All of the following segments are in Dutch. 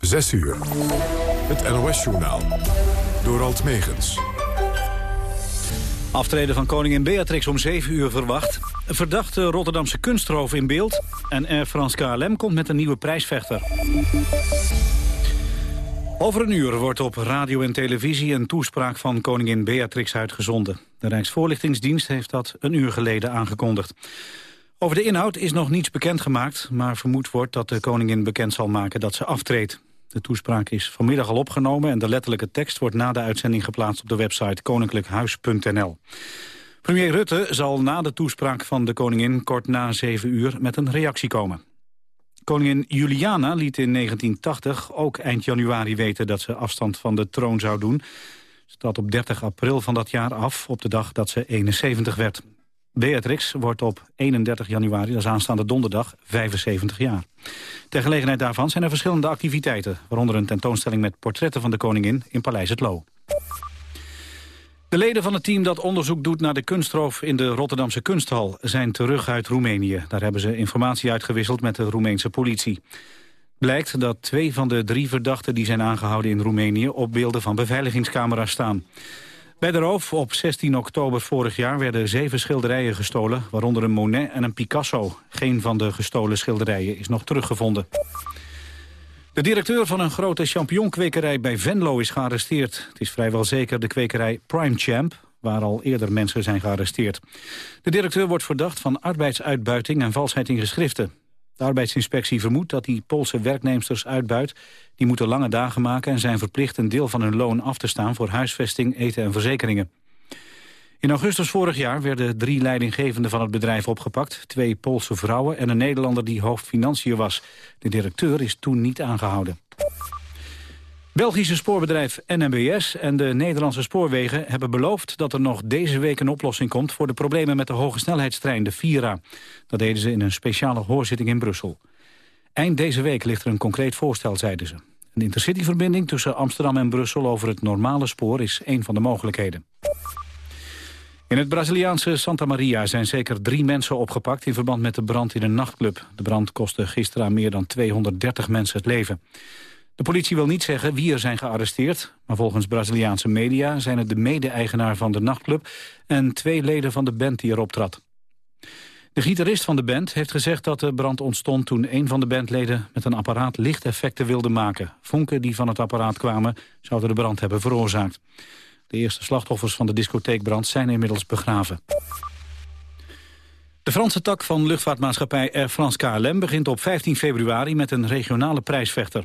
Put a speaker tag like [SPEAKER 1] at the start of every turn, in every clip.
[SPEAKER 1] 6 uur. Het NOS-journaal. Door Alt Megens.
[SPEAKER 2] Aftreden van koningin Beatrix om 7 uur verwacht. Verdachte Rotterdamse kunstroof in beeld. En Air France KLM komt met een nieuwe prijsvechter. Over een uur wordt op radio en televisie een toespraak van koningin Beatrix uitgezonden. De Rijksvoorlichtingsdienst heeft dat een uur geleden aangekondigd. Over de inhoud is nog niets bekendgemaakt, maar vermoed wordt dat de koningin bekend zal maken dat ze aftreedt. De toespraak is vanmiddag al opgenomen en de letterlijke tekst wordt na de uitzending geplaatst op de website koninklijkhuis.nl. Premier Rutte zal na de toespraak van de koningin kort na zeven uur met een reactie komen. Koningin Juliana liet in 1980 ook eind januari weten dat ze afstand van de troon zou doen. Ze trad op 30 april van dat jaar af, op de dag dat ze 71 werd. Beatrix wordt op 31 januari, dat is aanstaande donderdag, 75 jaar. Ter gelegenheid daarvan zijn er verschillende activiteiten... waaronder een tentoonstelling met portretten van de koningin in Paleis het Loo. De leden van het team dat onderzoek doet naar de kunstroof in de Rotterdamse kunsthal zijn terug uit Roemenië. Daar hebben ze informatie uitgewisseld met de Roemeense politie. Blijkt dat twee van de drie verdachten die zijn aangehouden in Roemenië op beelden van beveiligingscamera's staan. Bij de roof op 16 oktober vorig jaar werden zeven schilderijen gestolen... waaronder een Monet en een Picasso. Geen van de gestolen schilderijen is nog teruggevonden. De directeur van een grote champignonkwekerij bij Venlo is gearresteerd. Het is vrijwel zeker de kwekerij Prime Champ, waar al eerder mensen zijn gearresteerd. De directeur wordt verdacht van arbeidsuitbuiting en valsheid in geschriften. De arbeidsinspectie vermoedt dat die Poolse werknemsters uitbuit. Die moeten lange dagen maken en zijn verplicht een deel van hun loon af te staan... voor huisvesting, eten en verzekeringen. In augustus vorig jaar werden drie leidinggevenden van het bedrijf opgepakt. Twee Poolse vrouwen en een Nederlander die hoofdfinancier was. De directeur is toen niet aangehouden. Belgische spoorbedrijf NMBS en de Nederlandse spoorwegen hebben beloofd dat er nog deze week een oplossing komt voor de problemen met de hoge snelheidstrein, de Vira. Dat deden ze in een speciale hoorzitting in Brussel. Eind deze week ligt er een concreet voorstel, zeiden ze. Een intercityverbinding tussen Amsterdam en Brussel over het normale spoor is een van de mogelijkheden. In het Braziliaanse Santa Maria zijn zeker drie mensen opgepakt... in verband met de brand in een nachtclub. De brand kostte gisteren meer dan 230 mensen het leven. De politie wil niet zeggen wie er zijn gearresteerd... maar volgens Braziliaanse media zijn het de mede-eigenaar van de nachtclub... en twee leden van de band die erop trad. De gitarist van de band heeft gezegd dat de brand ontstond... toen een van de bandleden met een apparaat lichteffecten wilde maken. Vonken die van het apparaat kwamen zouden de brand hebben veroorzaakt. De eerste slachtoffers van de discotheekbrand zijn inmiddels begraven. De Franse tak van luchtvaartmaatschappij Air France KLM begint op 15 februari met een regionale prijsvechter.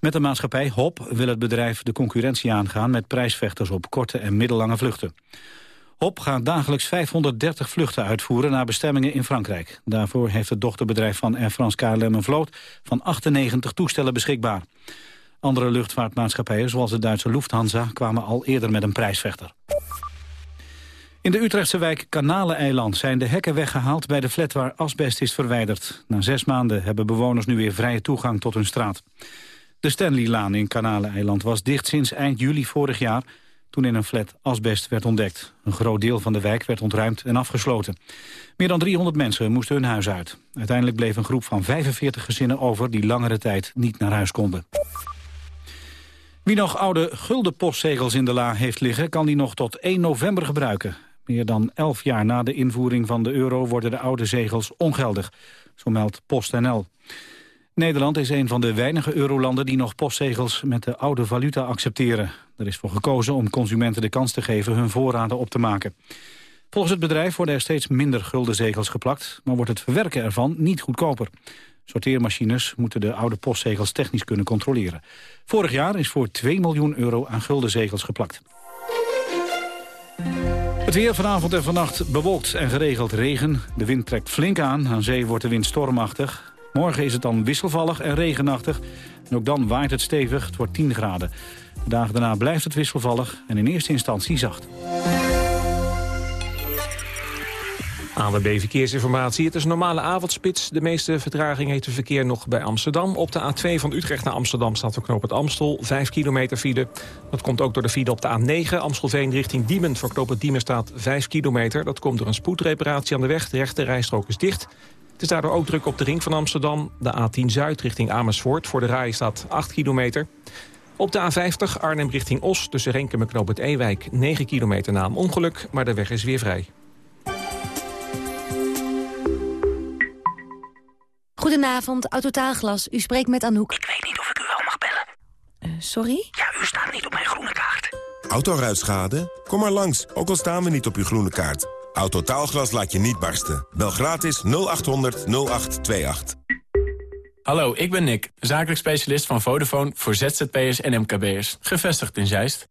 [SPEAKER 2] Met de maatschappij HOP wil het bedrijf de concurrentie aangaan met prijsvechters op korte en middellange vluchten. HOP gaat dagelijks 530 vluchten uitvoeren naar bestemmingen in Frankrijk. Daarvoor heeft het dochterbedrijf van Air France KLM een vloot van 98 toestellen beschikbaar. Andere luchtvaartmaatschappijen, zoals de Duitse Lufthansa, kwamen al eerder met een prijsvechter. In de Utrechtse wijk Kanaleneiland zijn de hekken weggehaald bij de flat waar asbest is verwijderd. Na zes maanden hebben bewoners nu weer vrije toegang tot hun straat. De Stanley-laan in Kanaleneiland was dicht sinds eind juli vorig jaar... toen in een flat asbest werd ontdekt. Een groot deel van de wijk werd ontruimd en afgesloten. Meer dan 300 mensen moesten hun huis uit. Uiteindelijk bleef een groep van 45 gezinnen over... die langere tijd niet naar huis konden. Wie nog oude guldenpostzegels in de la heeft liggen... kan die nog tot 1 november gebruiken. Meer dan 11 jaar na de invoering van de euro... worden de oude zegels ongeldig, zo meldt PostNL. Nederland is een van de weinige eurolanden die nog postzegels met de oude valuta accepteren. Er is voor gekozen om consumenten de kans te geven hun voorraden op te maken. Volgens het bedrijf worden er steeds minder guldenzegels geplakt, maar wordt het verwerken ervan niet goedkoper. Sorteermachines moeten de oude postzegels technisch kunnen controleren. Vorig jaar is voor 2 miljoen euro aan guldenzegels geplakt. Het weer vanavond en vannacht bewolkt en geregeld regen. De wind trekt flink aan. Aan zee wordt de wind stormachtig. Morgen is het dan wisselvallig en regenachtig. En ook dan waait het stevig, het wordt 10 graden. De dagen daarna blijft het wisselvallig en in eerste instantie zacht.
[SPEAKER 3] ANWB Verkeersinformatie. Het is een normale avondspits. De meeste vertraging heeft het verkeer nog bij Amsterdam. Op de A2 van Utrecht naar Amsterdam staat voor het Amstel. 5 kilometer file. Dat komt ook door de file op de A9. Amstelveen richting Diemen. Voor knoop het Diemen staat 5 kilometer. Dat komt door een spoedreparatie aan de weg. De rechte rijstrook is dicht. Het is daardoor ook druk op de ring van Amsterdam. De A10 Zuid richting Amersfoort. Voor de rij staat 8 kilometer. Op de A50 Arnhem richting Os tussen Renkum en Knoop het Ewijk 9 kilometer na een ongeluk, maar de weg is weer vrij.
[SPEAKER 4] Goedenavond, Autotaalglas. U spreekt met Anouk.
[SPEAKER 5] Ik weet niet of ik u wel mag bellen.
[SPEAKER 4] Uh, sorry?
[SPEAKER 5] Ja, u staat niet op mijn groene kaart.
[SPEAKER 6] Autoruitschade? Kom maar langs, ook al staan we niet op uw groene kaart. Autotaalglas laat je niet barsten. Bel gratis 0800 0828.
[SPEAKER 7] Hallo, ik ben Nick, zakelijk specialist van Vodafone voor ZZP'ers en MKB'ers. Gevestigd in Zeist.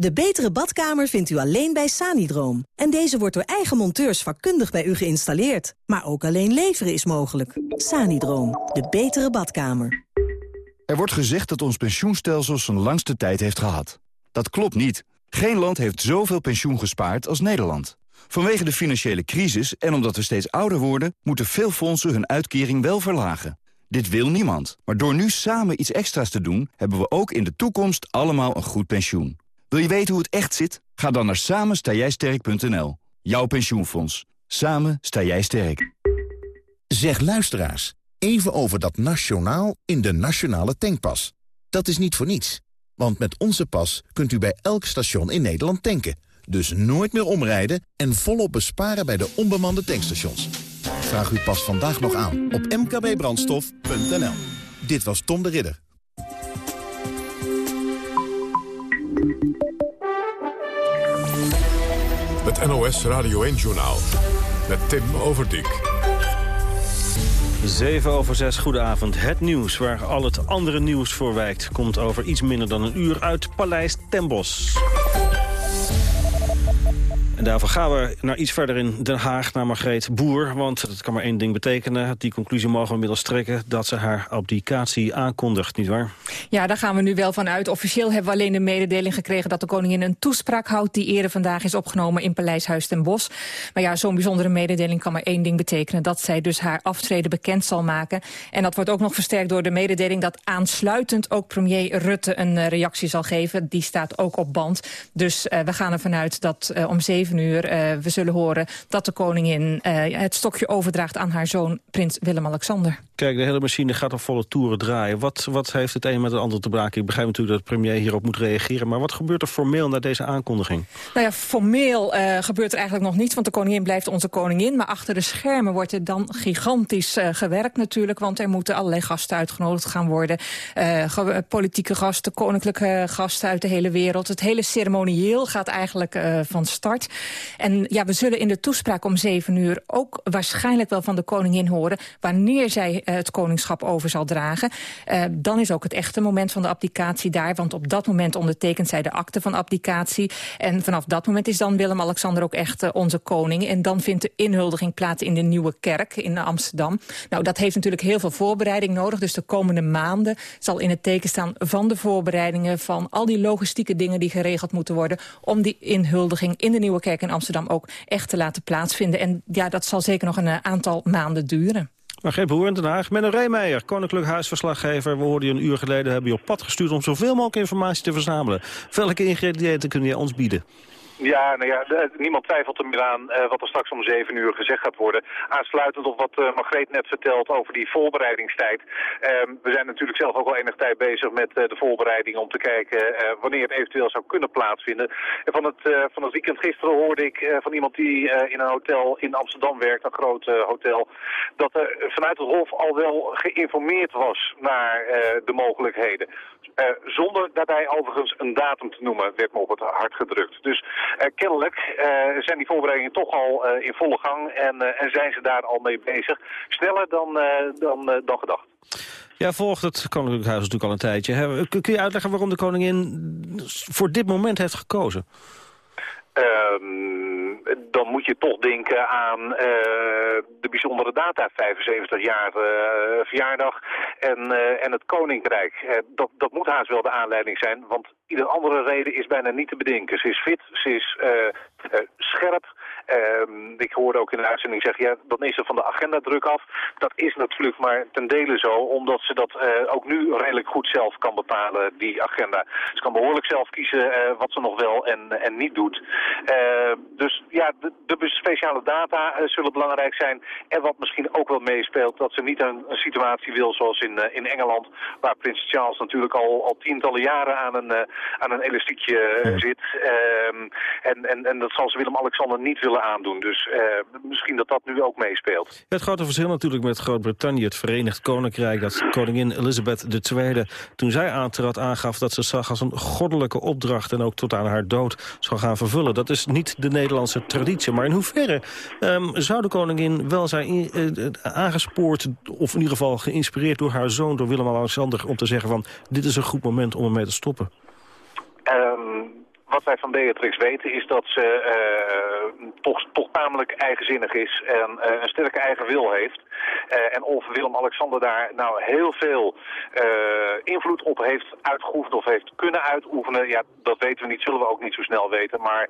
[SPEAKER 8] De betere badkamer vindt u alleen bij Sanidroom. En deze wordt door eigen monteurs vakkundig bij u geïnstalleerd. Maar ook alleen leveren is mogelijk. Sanidroom, de betere badkamer.
[SPEAKER 9] Er wordt gezegd dat ons pensioenstelsel zijn langste tijd heeft gehad. Dat klopt niet. Geen land heeft zoveel pensioen gespaard als Nederland. Vanwege de financiële crisis en omdat we steeds ouder worden... moeten veel fondsen hun uitkering wel verlagen. Dit wil niemand. Maar door nu samen iets extra's te doen... hebben we ook in de toekomst allemaal een goed pensioen. Wil je weten hoe het echt zit? Ga dan naar samenstaaijsterk.nl. Jouw pensioenfonds. Samen sta jij sterk.
[SPEAKER 10] Zeg luisteraars, even over dat nationaal in de nationale tankpas. Dat is niet voor niets. Want met onze pas kunt u bij elk station in Nederland tanken. Dus nooit meer omrijden en volop besparen bij de onbemande tankstations. Vraag uw pas vandaag nog aan op mkbbrandstof.nl. Dit was Tom de Ridder.
[SPEAKER 1] NOS Radio 1-journaal met Tim Overdijk.
[SPEAKER 11] 7 over 6, goedenavond. Het nieuws waar al het andere nieuws voor wijkt... komt over iets minder dan een uur uit Paleis Tembos. En daarvoor gaan we naar iets verder in Den Haag, naar Margreet Boer. Want het kan maar één ding betekenen. Die conclusie mogen we inmiddels trekken dat ze haar abdicatie aankondigt, nietwaar?
[SPEAKER 12] Ja, daar gaan we nu wel van uit. Officieel hebben we alleen de mededeling gekregen dat de koningin een toespraak houdt... die eerder vandaag is opgenomen in Paleishuis ten Bosch. Maar ja, zo'n bijzondere mededeling kan maar één ding betekenen. Dat zij dus haar aftreden bekend zal maken. En dat wordt ook nog versterkt door de mededeling... dat aansluitend ook premier Rutte een uh, reactie zal geven. Die staat ook op band. Dus uh, we gaan ervan uit dat uh, om zeven uur uh, we zullen horen dat de koningin uh, het stokje overdraagt aan haar zoon prins Willem-Alexander.
[SPEAKER 11] Kijk, de hele machine gaat op volle toeren draaien. Wat, wat heeft het een met het ander te maken? Ik begrijp natuurlijk dat de premier hierop moet reageren. Maar wat gebeurt er formeel na deze aankondiging?
[SPEAKER 12] Nou ja, formeel uh, gebeurt er eigenlijk nog niets. Want de koningin blijft onze koningin. Maar achter de schermen wordt er dan gigantisch gewerkt natuurlijk. Want er moeten allerlei gasten uitgenodigd gaan worden. politieke gasten, koninklijke gasten uit de hele wereld. Het hele ceremonieel gaat eigenlijk van start. En ja, we zullen in de toespraak om zeven uur ook waarschijnlijk wel van de koningin horen... wanneer zij uh, het koningschap over zal dragen. Uh, dan is ook het echte moment van de abdicatie daar. Want op dat moment ondertekent zij de akte van abdicatie. En vanaf dat moment is dan Willem-Alexander ook echt uh, onze koning. En dan vindt de inhuldiging plaats in de Nieuwe Kerk in Amsterdam. Nou, dat heeft natuurlijk heel veel voorbereiding nodig. Dus de komende maanden zal in het teken staan van de voorbereidingen... van al die logistieke dingen die geregeld moeten worden... om die inhuldiging in de Nieuwe Kerk in Amsterdam ook echt te laten plaatsvinden. En ja, dat zal zeker nog een aantal maanden duren.
[SPEAKER 11] Maar geen boer in Den Haag. Menno Reemeijer, Koninklijk Huisverslaggever. We hoorden een uur geleden, hebben je op pad gestuurd... om zoveel mogelijk informatie te verzamelen. Welke ingrediënten kun je ons bieden?
[SPEAKER 13] Ja, nou ja, niemand twijfelt er meer aan uh, wat er straks om zeven uur gezegd gaat worden. Aansluitend op wat uh, Margreet net vertelt over die voorbereidingstijd. Uh, we zijn natuurlijk zelf ook al enig tijd bezig met uh, de voorbereiding om te kijken wanneer het eventueel zou kunnen plaatsvinden. En van het, van het weekend gisteren hoorde ik van iemand die in een hotel in Amsterdam werkt, een groot hotel, dat er vanuit het Hof al wel geïnformeerd was naar de mogelijkheden. zonder daarbij overigens een datum te noemen, werd me op het hart gedrukt. Dus kennelijk uh, zijn die voorbereidingen toch al uh, in volle gang en, en, zijn ze daar al mee bezig. Sneller dan, dan, dan gedacht.
[SPEAKER 11] Ja, volgt het Koninklijk Huis natuurlijk al een tijdje. Kun je uitleggen waarom de koningin voor dit moment heeft gekozen?
[SPEAKER 13] Um, dan moet je toch denken aan uh, de bijzondere data, 75 jaar uh, verjaardag en, uh, en het Koninkrijk. dat, dat moet haast wel de aanleiding zijn, want ieder andere reden is bijna niet te bedenken. Ze is fit, ze is scherp, Uh, ik hoorde ook in de uitzending zeggen, ja, dan is er van de agenda druk af. Dat is natuurlijk maar ten dele zo, omdat ze dat uh, ook nu redelijk goed zelf kan bepalen, die agenda. Ze kan behoorlijk zelf kiezen uh, wat ze nog wel en, en niet doet. dus ja, de, de speciale data zullen belangrijk zijn. En wat misschien ook wel meespeelt, dat ze niet een, een situatie wil zoals in, in Engeland, waar prins Charles natuurlijk al, al tientallen jaren aan een, aan een elastiekje zit. Ehm, en, en, en dat zal ze Willem-Alexander niet willen aandoen. Dus uh, misschien dat dat nu ook meespeelt.
[SPEAKER 11] Het grote verschil natuurlijk met Groot-Brittannië, het Verenigd Koninkrijk... dat koningin Elizabeth II, toen zij aantrad, aangaf dat ze zag als een goddelijke opdracht... en ook tot aan haar dood zou gaan vervullen. Dat is niet de Nederlandse traditie. Maar in hoeverre um, zou de koningin wel zijn uh, aangespoord... of in ieder geval geïnspireerd door haar zoon, door Willem-Alexander... om te zeggen van, dit is een goed moment om ermee te stoppen?
[SPEAKER 13] Um wat wij van Beatrix weten is dat ze uh, toch, toch tamelijk eigenzinnig is en uh, een sterke eigen wil heeft. Uh, en of Willem-Alexander daar nou heel veel invloed op heeft uitgeoefend of heeft kunnen uitoefenen, ja, dat weten we niet, zullen we ook niet zo snel weten. Maar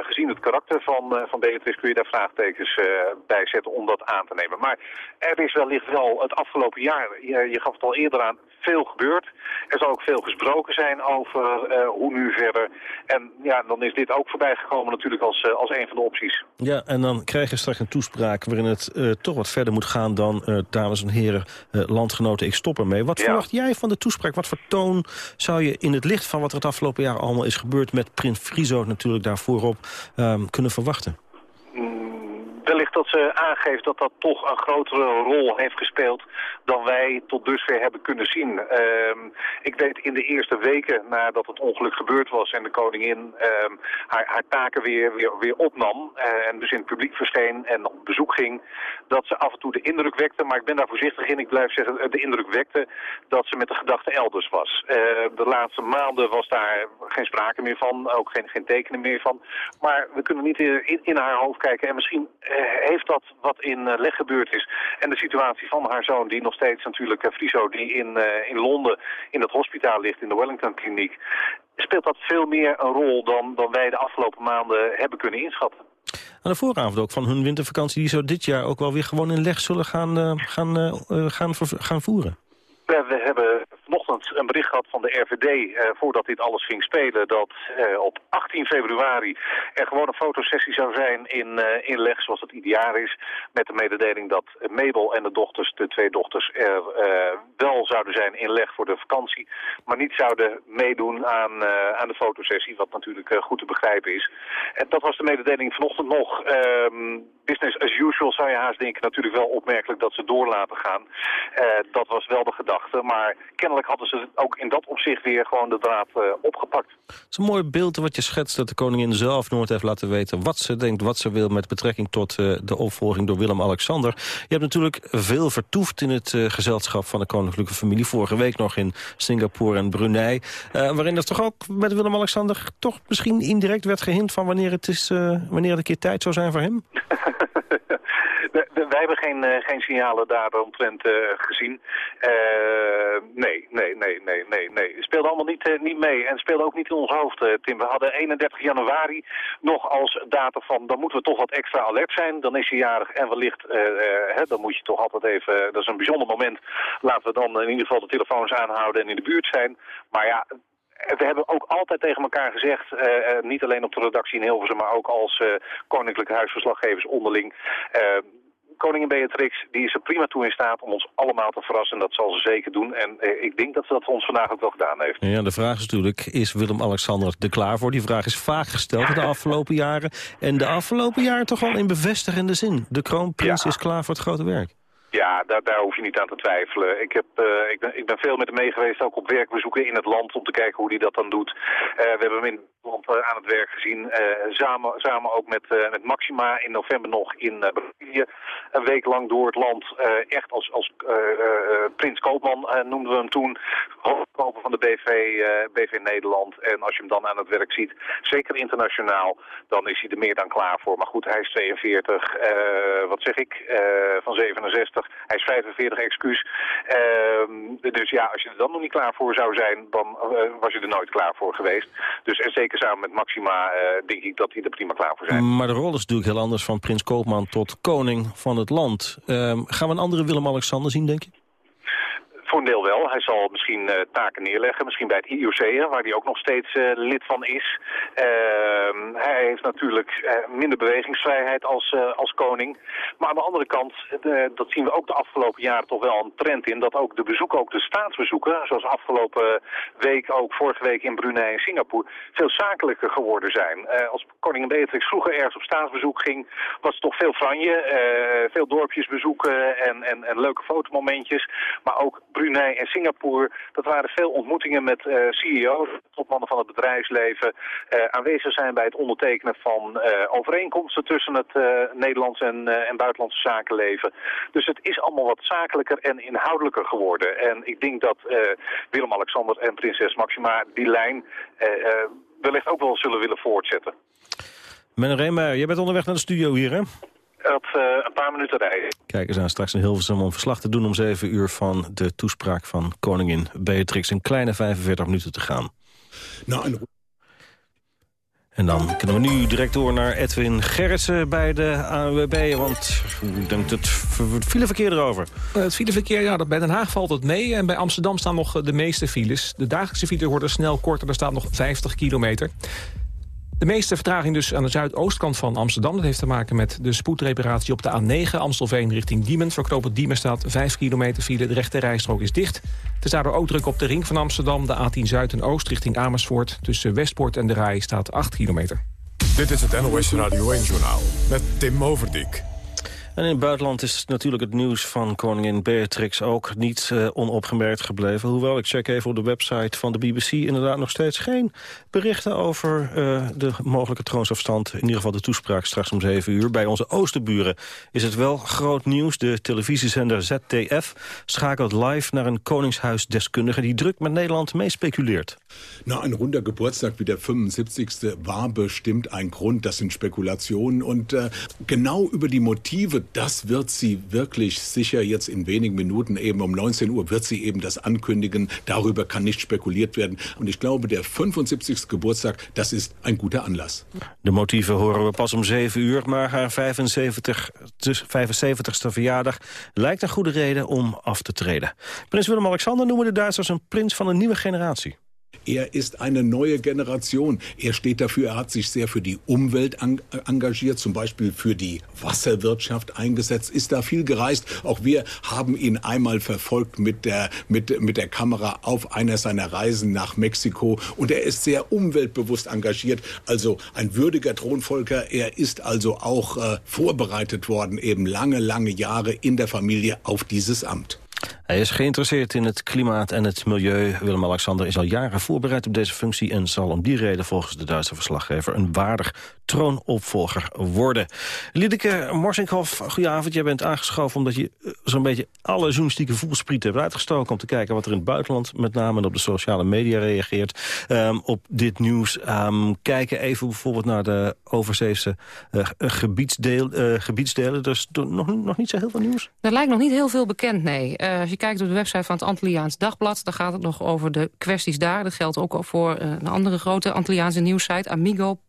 [SPEAKER 13] gezien het karakter van, van Beatrix kun je daar vraagtekens bij zetten om dat aan te nemen. Maar er is wellicht wel het afgelopen jaar, je, je gaf het al eerder aan, veel gebeurd. Er zal ook veel gesproken zijn over hoe nu verder. En ja, dan is dit ook voorbij gekomen natuurlijk als, als een van de opties.
[SPEAKER 11] Ja, en dan krijg je straks een toespraak waarin het uh, toch wat verder moet gaan dan, uh, dames en heren, landgenoten, ik stop ermee. Wat ja. verwacht jij van de toespraak? Wat voor toon zou je in het licht van wat er het afgelopen jaar allemaal is gebeurd met Prins Friso natuurlijk daar voorop um, kunnen verwachten?
[SPEAKER 13] wellicht dat ze aangeeft dat dat toch een grotere rol heeft gespeeld dan wij tot dusver hebben kunnen zien. Uh, ik weet in de eerste weken nadat het ongeluk gebeurd was en de koningin uh, haar, haar, taken weer, weer, weer opnam uh, en dus in het publiek verscheen en op bezoek ging, dat ze af en toe de indruk wekte, maar ik ben daar voorzichtig in, ik blijf zeggen, de indruk wekte dat ze met de gedachte elders was. Eh, de laatste maanden was daar geen sprake meer van, ook geen, geen tekenen meer van, maar we kunnen niet in, in haar hoofd kijken en misschien eh, heeft dat wat in uh, leg gebeurd is. En de situatie van haar zoon, die nog steeds natuurlijk, uh, Friso, die in, uh, in Londen in het hospitaal ligt, in de Wellington Kliniek, speelt dat veel meer een rol dan, dan wij de afgelopen maanden hebben kunnen inschatten.
[SPEAKER 11] Aan de vooravond ook van hun wintervakantie, die zo dit jaar ook wel weer gewoon in leg zullen gaan, gaan, gaan, gaan voeren.
[SPEAKER 13] We hebben een bericht gehad van de RVD, eh, voordat dit alles ging spelen, dat eh, op 18 februari er gewoon een fotosessie zou zijn in, uh, in zoals het ideaal is, met de mededeling dat Mabel en de dochters, de twee dochters, er uh, wel zouden zijn in Leg voor de vakantie, maar niet zouden meedoen aan, aan de fotosessie, wat natuurlijk goed te begrijpen is. En dat was de mededeling vanochtend nog. Ehm, business as usual zou je haast denken, natuurlijk wel opmerkelijk dat ze door laten gaan. dat was wel de gedachte, maar kennelijk hadden ze ook in dat opzicht weer gewoon de draad uh, opgepakt.
[SPEAKER 11] Het is een mooi beeld wat je schetst dat de koningin zelf nooit heeft laten weten wat ze denkt, wat ze wil met betrekking tot uh, de opvolging door Willem-Alexander. Je hebt natuurlijk veel vertoefd in het uh, gezelschap van de koninklijke familie. Vorige week nog in Singapore en Brunei. waarin er toch ook met Willem-Alexander toch misschien indirect werd gehint van wanneer het, is, wanneer het een keer tijd zou zijn voor hem?
[SPEAKER 13] wij hebben geen, uh, geen signalen daaromtrent uh, gezien. Uh, nee, nee, nee, nee, nee, nee. Het speelde allemaal niet, niet mee en speelde ook niet in ons hoofd, Tim. We hadden 31 januari nog als datum van, dan moeten we toch wat extra alert zijn. Dan is hij jarig en wellicht, hè, dan moet je toch altijd even, dat is een bijzonder moment. Laten we dan in ieder geval de telefoons aanhouden en in de buurt zijn. Maar ja, we hebben ook altijd tegen elkaar gezegd, uh, uh, niet alleen op de redactie in Hilversum, maar ook als uh, koninklijke huisverslaggevers onderling koningin Beatrix die is er prima toe in staat om ons allemaal te verrassen. Dat zal ze zeker doen. En eh, ik denk dat ze dat voor ons vandaag ook wel gedaan heeft.
[SPEAKER 11] Ja, de vraag is natuurlijk, is Willem-Alexander er klaar voor? Die vraag is vaak gesteld de afgelopen jaren. En de afgelopen jaren toch al in bevestigende zin. De kroonprins ja. is klaar voor het grote werk.
[SPEAKER 13] Ja, daar, daar hoef je niet aan te twijfelen. Ik, heb, uh, ik, ben, ik ben veel met hem mee geweest, ook op werkbezoeken in het land, om te kijken hoe hij dat dan doet. Uh, we hebben hem in het uh, aan het werk gezien, samen, samen ook met, met Maxima in november nog in Brazilië. Een week lang door het land, echt als, als Prins Koopman noemden we hem toen, hoofdkoper van de BV, BV Nederland. En als je hem dan aan het werk ziet, zeker internationaal, dan is hij er meer dan klaar voor. Maar goed, hij is 42, wat zeg ik, van 67. Hij is 45, excuus. Uh, dus ja, als je er dan nog niet klaar voor zou zijn, dan uh, was je er nooit klaar voor geweest. Dus en zeker samen met Maxima uh, denk ik dat hij er prima klaar voor zijn.
[SPEAKER 11] Maar de rol is natuurlijk heel anders van prins Koopman tot koning van het land. Ehm, gaan we een andere Willem-Alexander zien, denk je?
[SPEAKER 13] Voor een deel wel. Hij zal misschien uh, taken neerleggen. Misschien bij het IOC, waar hij ook nog steeds uh, lid van is. Uh, hij heeft natuurlijk uh, minder bewegingsvrijheid als, als koning. Maar aan de andere kant, dat zien we ook de afgelopen jaren toch wel een trend in... dat ook de bezoeken, ook de staatsbezoeken... zoals afgelopen week, ook vorige week in Brunei en Singapore... veel zakelijker geworden zijn. als koningin Beatrix vroeger ergens op staatsbezoek ging... was het toch veel franje, veel dorpjes bezoeken en, en, en leuke fotomomentjes. Maar ook Brunei en Singapore. Dat waren veel ontmoetingen met uh, CEO's, topmannen van het bedrijfsleven. Uh, aanwezig zijn bij het ondertekenen van uh, overeenkomsten tussen het Nederlands en, en buitenlandse zakenleven. Dus het is allemaal wat zakelijker en inhoudelijker geworden. En ik denk dat Willem-Alexander en prinses Maxima die lijn wellicht ook wel zullen willen voortzetten.
[SPEAKER 11] Meneer Reemeyer, jij bent onderweg naar de studio hier, hè?
[SPEAKER 13] Op uh, een paar minuten rijden.
[SPEAKER 11] Kijk eens aan, straks een Hilversum om verslag te doen om 7 uur van de toespraak van koningin Beatrix. Een kleine 45 minuten te gaan. Nou, en... En dan kunnen we nu direct door naar Edwin Gerritsen bij de ANWB. Want ik denk het fileverkeer erover.
[SPEAKER 3] Het fileverkeer, ja, bij Den Haag valt het mee. En bij Amsterdam staan nog de meeste files. De dagelijkse files worden snel korter. Er staat nog 50 kilometer. De meeste vertraging dus aan de zuidoostkant van Amsterdam. Dat heeft te maken met de spoedreparatie op de A9 Amstelveen richting Diemen. Voor Diemen staat 5 kilometer file. De rechte rijstrook is dicht. Het is daardoor ook druk op de ring van Amsterdam. De A10 Zuid en Oost richting Amersfoort. Tussen Westpoort en de Rij staat 8 kilometer.
[SPEAKER 1] Dit is het NOS Radio 1-journaal met Tim Overdijk.
[SPEAKER 11] En in het buitenland is natuurlijk het nieuws van koningin Beatrix ook niet uh, onopgemerkt gebleven. Hoewel, ik check even op de website van de BBC... inderdaad nog steeds geen berichten over uh, de mogelijke troonsafstand. In ieder geval de toespraak straks om 7 uur. Bij onze oosterburen is het wel groot nieuws. De televisiezender ZDF schakelt live naar een koningshuisdeskundige... die druk met Nederland mee speculeert.
[SPEAKER 14] Na, een runder Geburtstag wie der 75. war bestimmt ein Grund. Das sind Spekulationen. Und äh, genau über die Motive das wird sie wirklich sicher jetzt in wenigen Minuten eben um 19 Uhr wird sie eben das ankündigen. Darüber kann nicht spekuliert werden. Und ich glaube, der 75. Geburtstag, das ist ein guter Anlass.
[SPEAKER 11] De motieven horen we pas om 7 uur, maar haar 75, 75ste verjaardag lijkt een goede reden om af te treden. Prins Willem-Alexander noemen de Duitsers een prins van een nieuwe generatie.
[SPEAKER 14] Er ist eine neue Generation. Er steht dafür, er hat sich sehr für die Umwelt engagiert, zum Beispiel für die Wasserwirtschaft eingesetzt, ist da viel gereist. Auch wir haben ihn einmal verfolgt mit der, mit, mit der Kamera auf einer seiner Reisen nach Mexiko. Und er ist sehr umweltbewusst engagiert, also ein würdiger Thronfolger. Er ist also auch äh, vorbereitet worden, eben lange, lange Jahre in der Familie auf dieses Amt.
[SPEAKER 11] Hij is geïnteresseerd in het klimaat en het milieu. Willem-Alexander is al jaren voorbereid op deze functie... en zal om die reden volgens de Duitse verslaggever... een waardig troonopvolger worden. Liedeke Morsinkhoff, goedenavond. Jij bent aangeschoven omdat je eh, zo'n beetje alle journalistieke voelsprieten hebt uitgestoken... om te kijken wat er in het buitenland met name op de sociale media reageert. Um, op dit nieuws. Um, kijken even bijvoorbeeld naar de overzeese uh, gebiedsdeel, uh, gebiedsdelen. Is nog, nog niet zo heel veel nieuws.
[SPEAKER 15] Er lijkt nog niet heel veel bekend, nee. Uh, kijkt op de website van het Antilliaans Dagblad... dan gaat het nog over de kwesties daar. Dat geldt ook voor een andere grote Antilliaanse nieuwssite, amigo.com.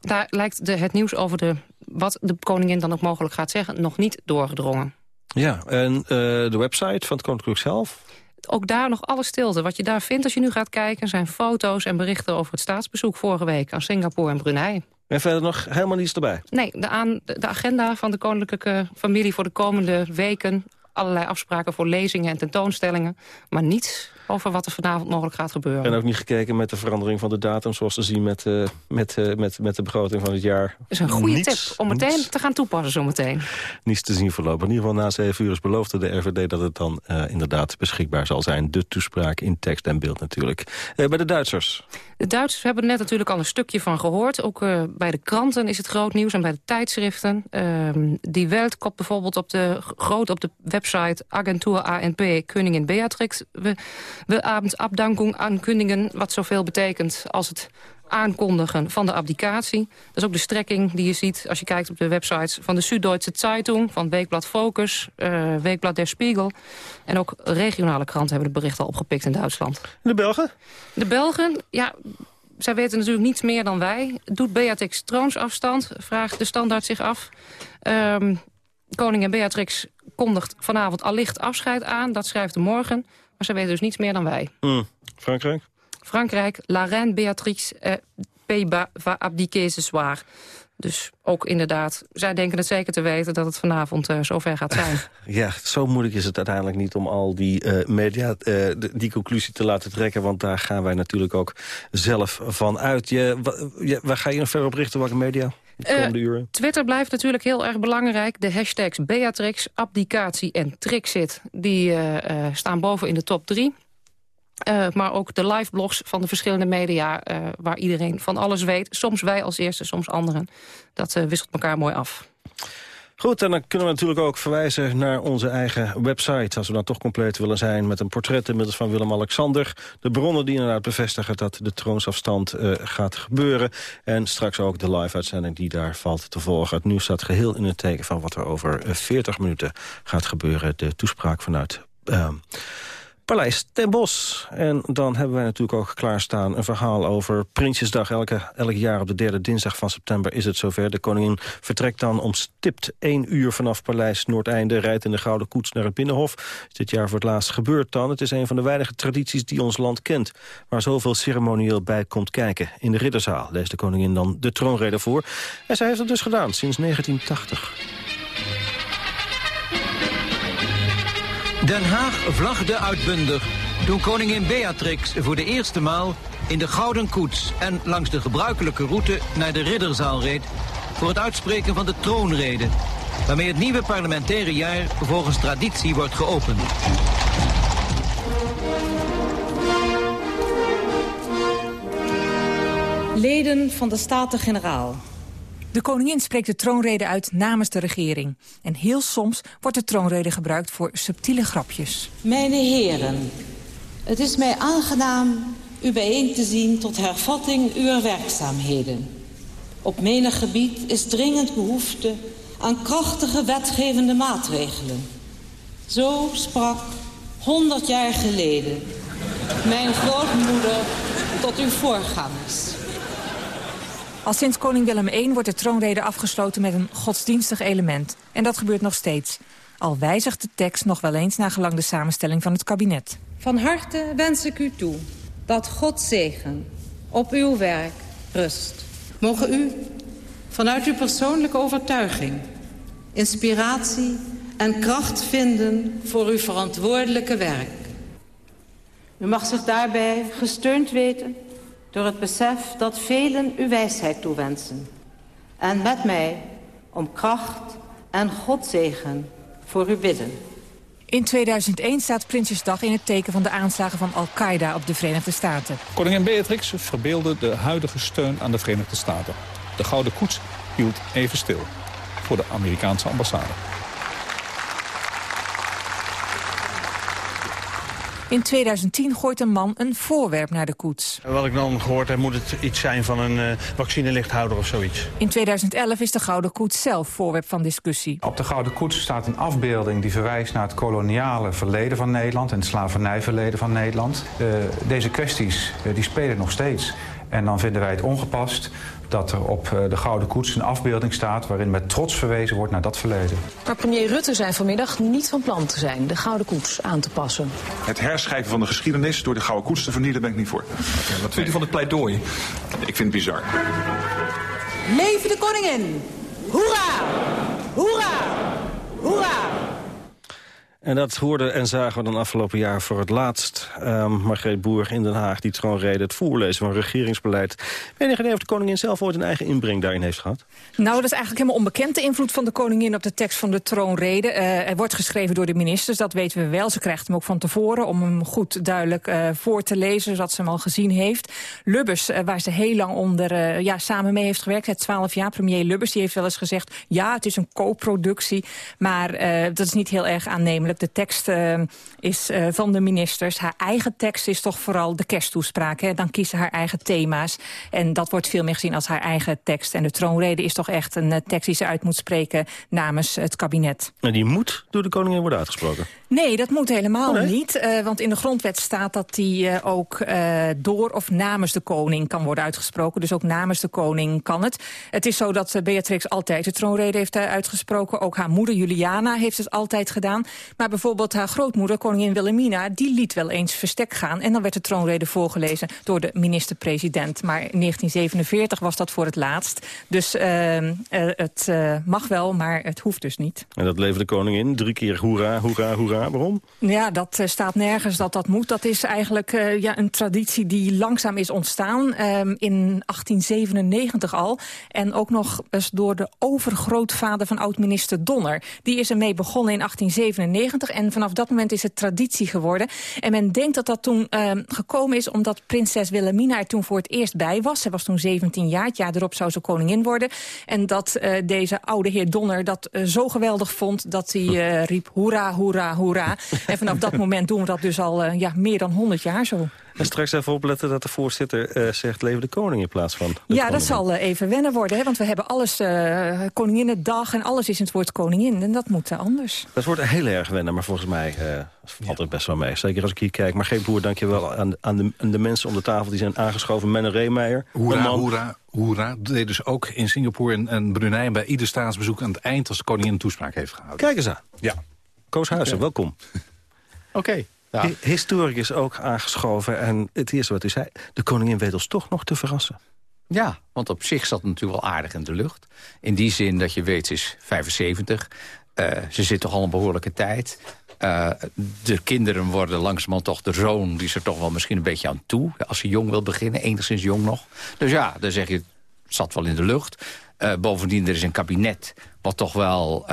[SPEAKER 15] Daar lijkt de, het nieuws over de, wat de koningin dan ook mogelijk gaat zeggen... nog niet doorgedrongen.
[SPEAKER 11] Ja, en uh, de website van het koninklijk zelf?
[SPEAKER 15] Ook daar nog alle stilte. Wat je daar vindt als je nu gaat kijken... zijn foto's en berichten over het staatsbezoek vorige week... aan Singapore en Brunei.
[SPEAKER 11] En verder nog helemaal niets erbij?
[SPEAKER 15] Nee, de, aan, de agenda van de koninklijke familie voor de komende weken... allerlei afspraken voor lezingen en tentoonstellingen, maar niets over wat er vanavond mogelijk gaat gebeuren.
[SPEAKER 11] En ook niet gekeken met de verandering van de datum... zoals te zien met, uh, met, uh, met, met de begroting van het jaar. Dat
[SPEAKER 15] is een goede tip om meteen niets, te gaan toepassen zometeen.
[SPEAKER 11] Niets te zien voorlopig. In ieder geval na zeven uur is beloofde de RVD... dat het dan uh, inderdaad beschikbaar zal zijn. De toespraak in tekst en beeld natuurlijk. bij de Duitsers.
[SPEAKER 15] De Duitsers hebben er net natuurlijk al een stukje van gehoord. Ook bij de kranten is het groot nieuws en bij de tijdschriften. Ehm, die Welt kopt bijvoorbeeld op de, groot op de website Agentur ANP... Koningin Beatrix. We, we abendafdankung aankundigen, wat zoveel betekent als het aankondigen van de abdicatie. Dat is ook de strekking die je ziet als je kijkt op de websites van de Süddeutsche Zeitung, van Weekblad Focus, uh, Weekblad Der Spiegel. En ook regionale kranten hebben het bericht al opgepikt in Duitsland.
[SPEAKER 11] De Belgen?
[SPEAKER 15] De Belgen, ja, zij weten natuurlijk niets meer dan wij. Doet Beatrix troonsafstand, vraagt de standaard zich af. Um, koningin Beatrix kondigt vanavond allicht afscheid aan. Dat schrijft de morgen. Maar ze weten dus niets meer dan wij.
[SPEAKER 11] Mm. Frankrijk?
[SPEAKER 15] Frankrijk, la reine Beatrix eh, Pays-Bas va abdiquer ce soir. Dus ook inderdaad, zij denken het zeker te weten dat het vanavond uh, zover gaat zijn.
[SPEAKER 11] Ja, zo moeilijk is het uiteindelijk niet om al die uh, media uh, die conclusie te laten trekken. Want daar gaan wij natuurlijk ook zelf van uit. Je, je, waar ga je nog verder op richten, welke media?
[SPEAKER 15] Uh, Twitter blijft natuurlijk heel erg belangrijk. De hashtags Beatrix, abdicatie en Trixit... die uh, uh, staan boven in de top drie. maar ook de live blogs van de verschillende media... waar iedereen van alles weet. Soms wij als eerste, soms anderen. Dat wisselt elkaar mooi af.
[SPEAKER 11] Goed, en dan kunnen we natuurlijk ook verwijzen naar onze eigen website... als we dan toch compleet willen zijn met een portret inmiddels van Willem-Alexander. De bronnen die inderdaad bevestigen dat de troonsafstand uh, gaat gebeuren. En straks ook de live-uitzending die daar valt te volgen. Het nieuws staat geheel in het teken van wat er over 40 minuten gaat gebeuren. De toespraak vanuit... Uh, Paleis ten Bos. En dan hebben wij natuurlijk ook klaarstaan een verhaal over Prinsjesdag. Elke, elk jaar op de derde dinsdag van september is het zover. De koningin vertrekt dan om stipt één uur vanaf Paleis Noordeinde... rijdt in de Gouden Koets naar het Binnenhof. Dit jaar voor het laatst gebeurd dan. Het is een van de weinige tradities die ons land kent... waar zoveel ceremonieel bij komt kijken. In de Ridderzaal leest de koningin dan de troonrede voor. En zij heeft het dus gedaan sinds 1980.
[SPEAKER 16] Den Haag vlagde uitbundig toen koningin Beatrix voor de eerste maal in de Gouden Koets en langs de gebruikelijke route naar de Ridderzaal reed voor het uitspreken van de troonrede, waarmee het nieuwe parlementaire jaar volgens traditie wordt geopend.
[SPEAKER 17] Leden van de Staten-Generaal.
[SPEAKER 12] De koningin spreekt de troonrede uit namens de regering. En heel soms wordt de troonrede gebruikt voor subtiele grapjes.
[SPEAKER 17] Mijn heren, het is mij aangenaam u bijeen te zien tot hervatting uw werkzaamheden. Op menig gebied is dringend behoefte aan krachtige wetgevende maatregelen. Zo sprak honderd jaar geleden mijn grootmoeder tot uw voorgangers.
[SPEAKER 12] Al sinds koning Willem I wordt de troonrede afgesloten met een godsdienstig element. En dat gebeurt nog steeds. Al wijzigt de tekst nog wel eens naar gelang de samenstelling van het kabinet.
[SPEAKER 17] Van harte wens ik u toe dat God zegen op uw werk rust. Mogen u vanuit uw persoonlijke overtuiging... inspiratie en kracht vinden voor uw verantwoordelijke werk. U mag zich daarbij gesteund weten door het besef dat velen uw wijsheid toewensen. En met mij om kracht en Godzegen voor u bidden.
[SPEAKER 12] In 2001 staat Prinsjesdag in het teken van de aanslagen van Al-Qaeda op de Verenigde Staten.
[SPEAKER 18] Koningin Beatrix verbeelde de huidige steun aan de Verenigde Staten. De Gouden Koets hield even stil voor de Amerikaanse ambassade.
[SPEAKER 12] In 2010 gooit een man een voorwerp naar de koets.
[SPEAKER 19] Wat ik dan gehoord heb, moet het iets zijn van een uh, vaccinelichthouder of zoiets.
[SPEAKER 12] In 2011 is de Gouden Koets zelf voorwerp van discussie.
[SPEAKER 20] Op de Gouden Koets staat een afbeelding die verwijst naar het koloniale verleden van Nederland... en het slavernijverleden van Nederland. Uh, deze kwesties uh, die spelen nog steeds. En dan vinden wij het ongepast dat er op de Gouden Koets een afbeelding staat... waarin met trots verwezen wordt naar dat verleden.
[SPEAKER 21] Maar premier Rutte zei vanmiddag niet van plan te zijn... de Gouden Koets aan te passen.
[SPEAKER 22] Het herschrijven van de geschiedenis door de Gouden Koets te vernielen ben ik niet voor.
[SPEAKER 23] Okay, wat vindt u van het pleidooi?
[SPEAKER 22] Ik vind het bizar.
[SPEAKER 17] Leven de koningin! Hoera! Hoera! Hoera!
[SPEAKER 11] En dat hoorden en zagen we dan afgelopen jaar voor het laatst. Um, Margreet Boer in Den Haag, die troonrede het voorlezen van regeringsbeleid. Ben je of de koningin zelf ooit een eigen inbreng daarin heeft gehad?
[SPEAKER 12] Nou, dat is eigenlijk helemaal onbekend, de invloed van de koningin op de tekst van de troonrede. Uh, er wordt geschreven door de ministers, dat weten we wel. Ze krijgt hem ook van tevoren om hem goed duidelijk uh, voor te lezen, zodat ze hem al gezien heeft. Lubbers, uh, waar ze heel lang onder, ja, samen mee heeft gewerkt, het 12 jaar, premier Lubbers, die heeft wel eens gezegd... ja, het is een co-productie, maar dat is niet heel erg aannemelijk de tekst uh, is uh, van de ministers. Haar eigen tekst is toch vooral de kersttoespraak. Hè? Dan kiezen haar eigen thema's. En dat wordt veel meer gezien als haar eigen tekst. En de troonrede is toch echt een uh, tekst die ze uit moet spreken namens het kabinet.
[SPEAKER 11] En die moet door de koningin worden uitgesproken?
[SPEAKER 12] Nee, dat moet helemaal oh, nee? niet. Want in de grondwet staat dat die ook door of namens de koning kan worden uitgesproken. Dus ook namens de koning kan het. Het is zo dat Beatrix altijd de troonrede heeft uitgesproken. Ook haar moeder Juliana heeft het altijd gedaan. Maar bijvoorbeeld haar grootmoeder, koningin Wilhelmina... die liet wel eens verstek gaan. En dan werd de troonrede voorgelezen door de minister-president. Maar in 1947 was dat voor het laatst. Dus het mag wel, maar het hoeft dus niet.
[SPEAKER 11] En dat leverde de koningin. Drie keer hoera, hoera, hoera. Waarom?
[SPEAKER 12] Ja, dat staat nergens dat dat moet. Dat is eigenlijk ja, een traditie die langzaam is ontstaan. Um, in 1897 al. En ook nog eens door de overgrootvader van oud-minister Donner. Die is ermee begonnen in 1897. En vanaf dat moment is het traditie geworden. En men denkt dat dat toen um, gekomen is omdat prinses Wilhelmina er toen voor het eerst bij was. Ze was toen 17 jaar. Het jaar erop zou ze koningin worden. En dat uh, deze oude heer Donner dat zo geweldig vond... dat hij riep hoera, hoera, hoera en vanaf dat moment doen we dat dus al ja, meer dan 100 jaar zo.
[SPEAKER 11] En straks even opletten dat de voorzitter uh, zegt leven de koning in plaats van
[SPEAKER 12] Ja, koningin. dat zal uh, even wennen worden. Hè, want we hebben alles, uh, Koninginnedag en alles is in het woord koningin. En dat moet anders.
[SPEAKER 11] Dat wordt heel erg wennen, maar volgens mij valt het best wel mee. Zeker als ik hier kijk. Maar geen boer, dank je wel aan, aan, de, aan de mensen om de tafel die zijn aangeschoven. Menne Reemeijer.
[SPEAKER 24] Hoera, hoera, hoera. Deed dus ook in Singapore en, en Brunei. En bij ieder staatsbezoek aan het eind als de koningin een toespraak heeft gehouden.
[SPEAKER 11] Kijk eens aan.
[SPEAKER 24] Ja.
[SPEAKER 11] Koos Huizen, okay. welkom.
[SPEAKER 25] Oké. Okay,
[SPEAKER 11] ja. Historicus ook aangeschoven. En het eerste wat u zei, de koningin weet ons toch nog te verrassen.
[SPEAKER 25] Ja, want op zich zat het natuurlijk wel aardig in de lucht. In die zin dat je weet, ze is 75. Uh, ze zit toch al een behoorlijke tijd. Uh, de kinderen worden langzamerhand toch de zoon... die is er toch wel misschien een beetje aan toe. Als ze jong wil beginnen, enigszins jong nog. Dus ja, dan zeg je, het zat wel in de lucht. Uh, bovendien, er is een kabinet wat toch wel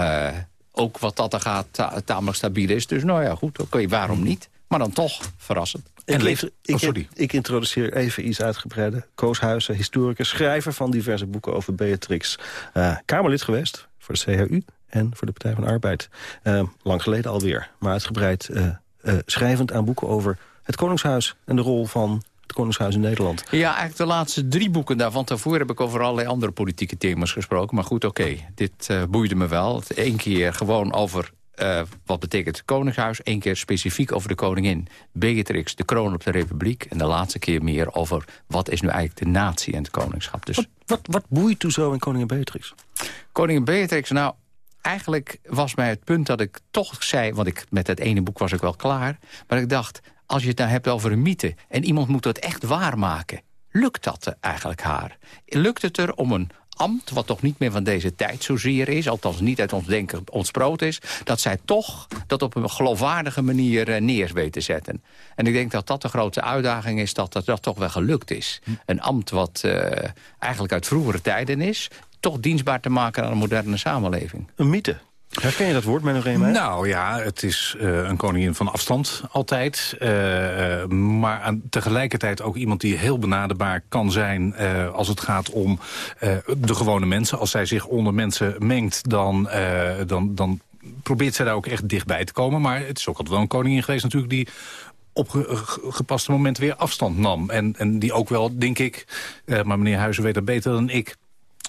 [SPEAKER 25] ook wat dat er gaat ta tamelijk stabiel is. Dus nou ja, goed, oké, okay, waarom niet? Maar dan toch verrassend.
[SPEAKER 11] Ik, leef, ik, oh, ik, introduceer even iets uitgebreider. Koos Huizen, historicus, schrijver van diverse boeken over Beatrix. Uh, Kamerlid geweest voor de CHU en voor de Partij van de Arbeid. Uh, lang geleden alweer, maar uitgebreid uh, schrijvend aan boeken over het Koningshuis... en de rol van het Koningshuis in Nederland.
[SPEAKER 25] Ja, eigenlijk de laatste drie boeken daarvan. Daarvoor heb ik over allerlei andere politieke thema's gesproken. Maar goed, oké, okay, dit uh, boeide me wel. Eén keer gewoon over uh, wat betekent het Koningshuis. Eén keer specifiek over de koningin Beatrix, de kroon op de republiek. En de laatste keer meer over wat is nu eigenlijk de natie en het koningschap. Dus...
[SPEAKER 11] Wat, wat, wat boeit u zo in koningin Beatrix?
[SPEAKER 25] Koningin Beatrix, nou, eigenlijk was mij het punt dat ik toch zei... want ik, met het ene boek was ik wel klaar... maar ik dacht, als je het nou hebt over een mythe... en iemand moet dat echt waarmaken, lukt dat eigenlijk haar? Lukt het er om een ambt, wat toch niet meer van deze tijd zozeer is... althans niet uit ons denken ontsproot is... dat zij toch dat op een geloofwaardige manier uh, neer weet te zetten. En ik denk dat dat de grote uitdaging is... dat dat, dat toch wel gelukt is. Hm. Een ambt wat uh, eigenlijk uit vroegere tijden is... toch dienstbaar te maken aan een moderne samenleving.
[SPEAKER 11] Een mythe, Herken je dat woord, Menno Reemeyer?
[SPEAKER 24] Nou ja, het is uh, een koningin van afstand altijd. Uh, uh, maar tegelijkertijd ook iemand die heel benaderbaar kan zijn... als het gaat om de gewone mensen. Als zij zich onder mensen mengt, dan, dan, dan probeert zij daar ook echt dichtbij te komen. Maar het is ook altijd wel een koningin geweest natuurlijk... die op gepaste momenten weer afstand nam. En, en die ook wel, denk ik, maar meneer Huizen weet dat beter dan ik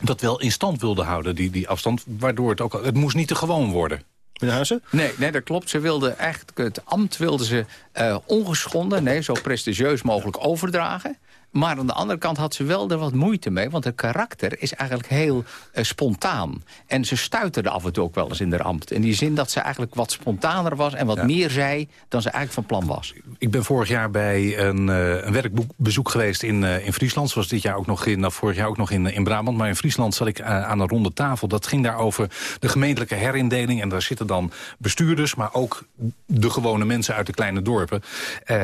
[SPEAKER 24] dat wel in stand wilde houden, die, die afstand. Waardoor het ook... Het moest niet te gewoon worden.
[SPEAKER 25] Huizen? Nee, nee, dat klopt. Ze wilde echt, het ambt wilde ze uh, ongeschonden, nee, zo prestigieus mogelijk overdragen. Maar aan de andere kant had ze wel er wat moeite mee. Want haar karakter is eigenlijk heel uh, spontaan. En ze stuiterde af en toe ook wel eens in de ambt. In die zin dat ze eigenlijk wat spontaner was... en wat meer zei dan ze eigenlijk van plan was.
[SPEAKER 24] Ik ben vorig jaar bij een, uh, een werkbezoek geweest in, uh, in Friesland. Zoals dit jaar ook nog in, vorig jaar ook nog in, in Brabant. Maar in Friesland zat ik aan een ronde tafel. Dat ging daar over de gemeentelijke herindeling. En daar zitten dan bestuurders, maar ook de gewone mensen uit de kleine dorpen.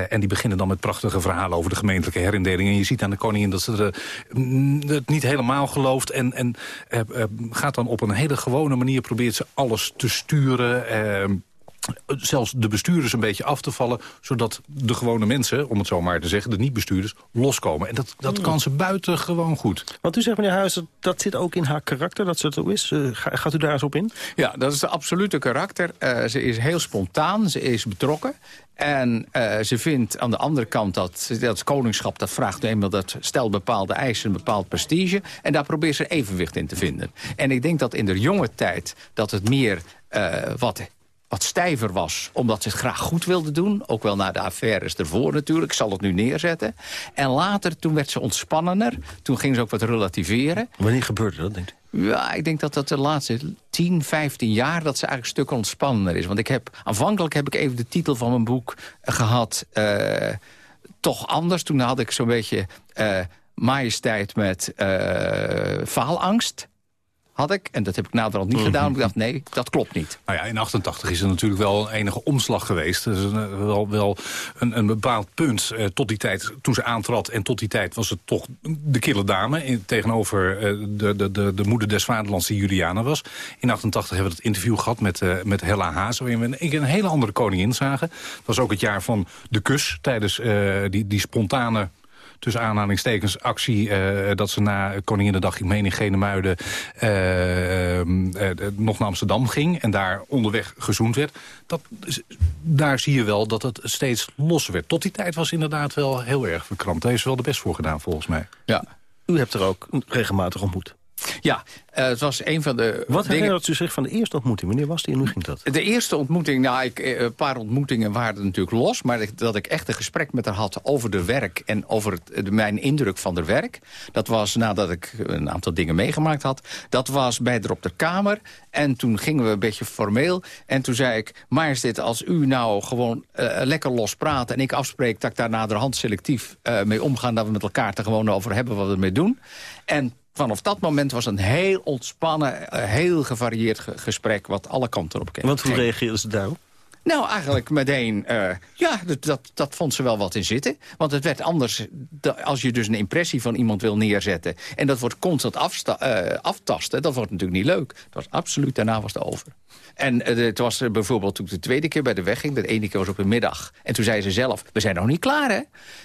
[SPEAKER 24] en die beginnen dan met prachtige verhalen over de gemeentelijke herindeling. En je ziet aan de koningin dat ze mm, het niet helemaal gelooft. En, en uh, uh, gaat dan op een hele gewone manier... probeert ze alles te sturen... Zelfs de bestuurders een beetje af te vallen... zodat de gewone mensen, om het zo maar te zeggen... de niet-bestuurders, loskomen. En dat, dat kan ze buiten gewoon goed.
[SPEAKER 11] Want u zegt, meneer Huizen, dat zit ook in haar karakter, dat ze het zo is. Uh, gaat u daar eens op in?
[SPEAKER 25] Ja, dat is de absolute karakter. Uh, ze is heel spontaan, ze is betrokken. En uh, ze vindt aan de andere kant dat, dat koningschap... dat vraagt eenmaal dat stelt bepaalde eisen, een bepaald prestige. En daar probeert ze evenwicht in te vinden. En ik denk dat in de jonge tijd dat het meer uh, wat wat stijver was, omdat ze het graag goed wilde doen. Ook wel na de affaires ervoor natuurlijk, ik zal het nu neerzetten. En later, toen werd ze ontspannender. Toen ging ze ook wat relativeren.
[SPEAKER 11] Wanneer gebeurde dat, denk
[SPEAKER 25] je? Ja, ik denk dat dat de laatste 10, 15 jaar... dat ze eigenlijk een stuk ontspannender is. Want ik heb, aanvankelijk heb ik even de titel van mijn boek gehad... Uh, toch anders. Toen had ik zo'n beetje uh, majesteit met uh, faalangst had ik. En dat heb ik naderhand niet gedaan. Ik dacht, nee, dat klopt niet.
[SPEAKER 24] Nou ja, in 88 is er natuurlijk wel enige omslag geweest. Er is een, wel, wel een, een bepaald punt uh, tot die tijd, toen ze aantrad... en tot die tijd was het toch de kille dame... In, tegenover uh, de, de, de, de moeder des vaderlands die Juliana was. In 88 hebben we het interview gehad met, uh, met Hella Haas... waarin we een, een hele andere koningin zagen. Het was ook het jaar van de kus tijdens die, die spontane tussen aanhalingstekens actie... Uh, dat ze na Koninginnedag, ik meen in Genemuiden... Uh, uh, nog naar Amsterdam ging en daar onderweg gezoend werd. Dat, daar zie je wel dat het steeds losser werd. Tot die tijd was inderdaad wel heel erg verkrampt. Daar is wel de best voor gedaan, volgens mij.
[SPEAKER 11] Ja. U hebt er ook regelmatig ontmoet.
[SPEAKER 25] Ja, uh, het was een van de
[SPEAKER 11] Wat dingen... herinnert u zich van de eerste ontmoeting? Wanneer was die en hoe ging dat?
[SPEAKER 25] De eerste ontmoeting, nou, ik, een paar ontmoetingen waren natuurlijk los... maar dat ik echt een gesprek met haar had over de werk... en over het, mijn indruk van haar werk. Dat was nadat ik een aantal dingen meegemaakt had. Dat was bij haar op de kamer. En toen gingen we een beetje formeel. En toen zei ik, majesteit, als u nou gewoon uh, lekker los praat... en ik afspreek dat ik daar naderhand selectief uh, mee omga... dat we met elkaar er gewoon over hebben wat we ermee doen. En vanaf dat moment was een heel ontspannen, heel gevarieerd gesprek... wat alle kanten op keek.
[SPEAKER 11] Want hoe reageerden ze daarop?
[SPEAKER 25] Nou, eigenlijk meteen, uh, ja, dat, dat, dat, vond ze wel wat in zitten. Want het werd anders, als je dus een impressie van iemand wil neerzetten... en dat wordt constant afsta uh, aftasten, dat wordt natuurlijk niet leuk. Dat was absoluut, daarna was het over. En uh, het was bijvoorbeeld toen ik de tweede keer bij de weg ging... de ene keer was op een middag. En toen zei ze zelf, we zijn nog niet klaar, hè?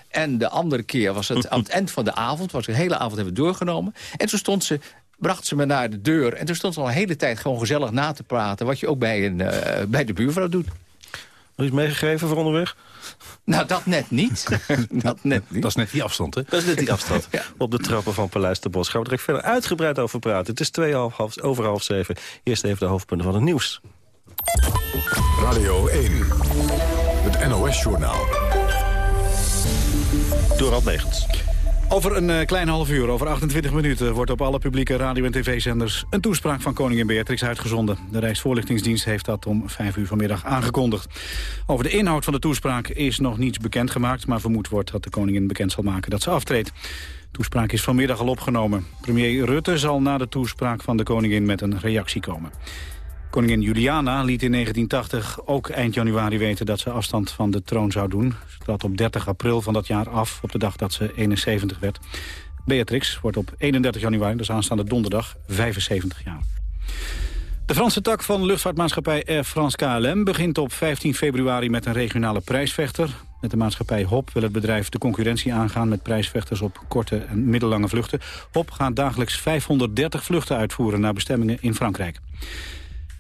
[SPEAKER 25] En de andere keer was het aan het eind van de avond... was de hele avond hebben we doorgenomen. En toen stond ze bracht ze me naar de deur. En toen stond ze al een hele tijd gewoon gezellig na te praten... wat je ook bij, een, uh, bij de buurvrouw doet.
[SPEAKER 11] Nog iets meegegeven voor onderweg?
[SPEAKER 25] Nou, dat net niet. dat, net niet.
[SPEAKER 24] dat is net die afstand, hè?
[SPEAKER 11] Dat is net die afstand. ja. Op de trappen van Paleis de Bos gaan we er verder uitgebreid over praten. Het is twee half, over half zeven. Eerst even de hoofdpunten van het nieuws.
[SPEAKER 1] Radio 1, het NOS-journaal.
[SPEAKER 11] Dorald Megens.
[SPEAKER 2] Over een uh, klein half uur, over 28 minuten... wordt op alle publieke radio- en tv-zenders... een toespraak van koningin Beatrix uitgezonden. De Rijksvoorlichtingsdienst heeft dat om 5 uur vanmiddag aangekondigd. Over de inhoud van de toespraak is nog niets bekendgemaakt... maar vermoed wordt dat de koningin bekend zal maken dat ze aftreedt. De toespraak is vanmiddag al opgenomen. Premier Rutte zal na de toespraak van de koningin met een reactie komen. Koningin Juliana liet in 1980 ook eind januari weten dat ze afstand van de troon zou doen. Ze trad op 30 april van dat jaar af, op de dag dat ze 71 werd. Beatrix wordt op 31 januari, dus aanstaande donderdag, 75 jaar. De Franse tak van luchtvaartmaatschappij Air France KLM begint op 15 februari met een regionale prijsvechter. Met de maatschappij HOP wil het bedrijf de concurrentie aangaan met prijsvechters op korte en middellange vluchten. HOP gaat dagelijks 530 vluchten uitvoeren naar bestemmingen in Frankrijk.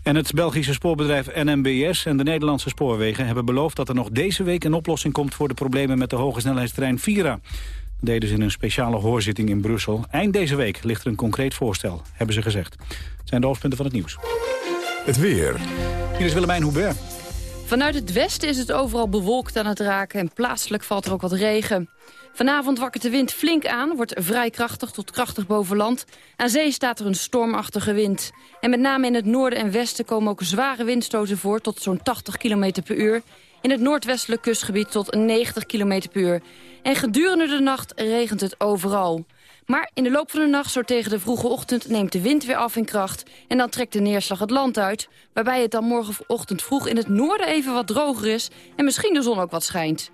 [SPEAKER 2] En het Belgische spoorbedrijf NMBS en de Nederlandse spoorwegen hebben beloofd dat er nog deze week een oplossing komt voor de problemen met de hoge snelheidstrein Vira. Dat deden ze in een speciale hoorzitting in Brussel. Eind deze week ligt er een concreet voorstel, hebben ze gezegd. Het zijn de hoofdpunten van het nieuws.
[SPEAKER 1] Het weer.
[SPEAKER 2] Hier is Willemijn Hubert.
[SPEAKER 26] Vanuit het westen is het overal bewolkt aan het raken... en plaatselijk valt er ook wat regen. Vanavond wakkert de wind flink aan, wordt vrij krachtig tot krachtig boven land. Aan zee staat er een stormachtige wind. En met name in het noorden en westen komen ook zware windstoten voor... tot zo'n 80 km per uur. In het noordwestelijk kustgebied tot 90 km per uur. En gedurende de nacht regent het overal. Maar in de loop van de nacht, zo tegen de vroege ochtend, neemt de wind weer af in kracht. En dan trekt de neerslag het land uit. Waarbij het dan morgenochtend vroeg in het noorden even wat droger is. En misschien de zon ook wat schijnt.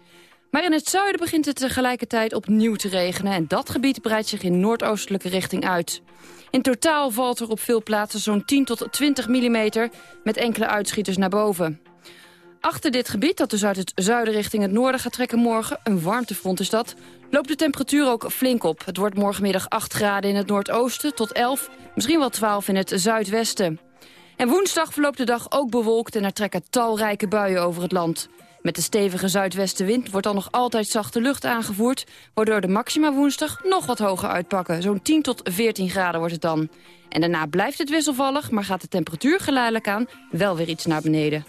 [SPEAKER 26] Maar in het zuiden begint het tegelijkertijd opnieuw te regenen... en dat gebied breidt zich in noordoostelijke richting uit. In totaal valt er op veel plaatsen zo'n 10 tot 20 mm... met enkele uitschieters naar boven. Achter dit gebied, dat dus uit het zuiden richting het noorden gaat trekken morgen... een warmtefront is dat, loopt de temperatuur ook flink op. Het wordt morgenmiddag 8 graden in het noordoosten tot 11, misschien wel 12 in het zuidwesten. En woensdag verloopt de dag ook bewolkt en er trekken talrijke buien over het land. Met de stevige zuidwestenwind wordt dan nog altijd zachte lucht aangevoerd... waardoor de maxima woensdag nog wat hoger uitpakken. Zo'n 10 tot 14 graden wordt het dan. En daarna blijft het wisselvallig, maar gaat de temperatuur geleidelijk aan... wel weer iets naar beneden.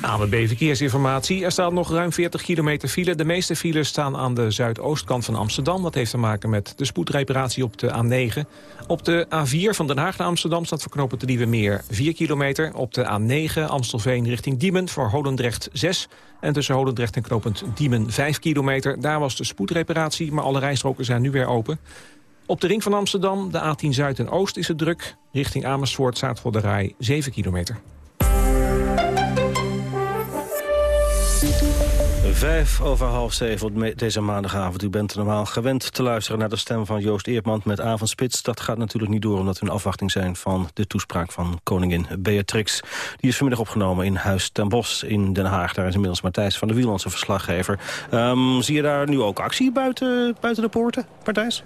[SPEAKER 3] ANWB Verkeersinformatie. Er staat nog ruim 40 kilometer file. De meeste files staan aan de zuidoostkant van Amsterdam. Dat heeft te maken met de spoedreparatie op de A9. Op de A4 van Den Haag naar Amsterdam staat verknopen te Nieuwe Meer 4 kilometer. Op de A9 Amstelveen richting Diemen voor Holendrecht 6. En tussen Holendrecht en knooppunt Diemen 5 kilometer. Daar was de spoedreparatie, maar alle rijstroken zijn nu weer open. Op de ring van Amsterdam, de A10 Zuid en Oost, is het druk. Richting Amersfoort staat voor de rij 7 kilometer.
[SPEAKER 11] Vijf over half zeven deze maandagavond. U bent normaal gewend te luisteren naar de stem van Joost Eertman met Avondspits. Dat gaat natuurlijk niet door omdat we in afwachting zijn van de toespraak van koningin Beatrix. Die is vanmiddag opgenomen in Huis ten Bosch in Den Haag. Daar is inmiddels Matthijs van der Wielandse verslaggever. Um, zie je daar nu ook actie buiten, buiten de poorten, Matthijs?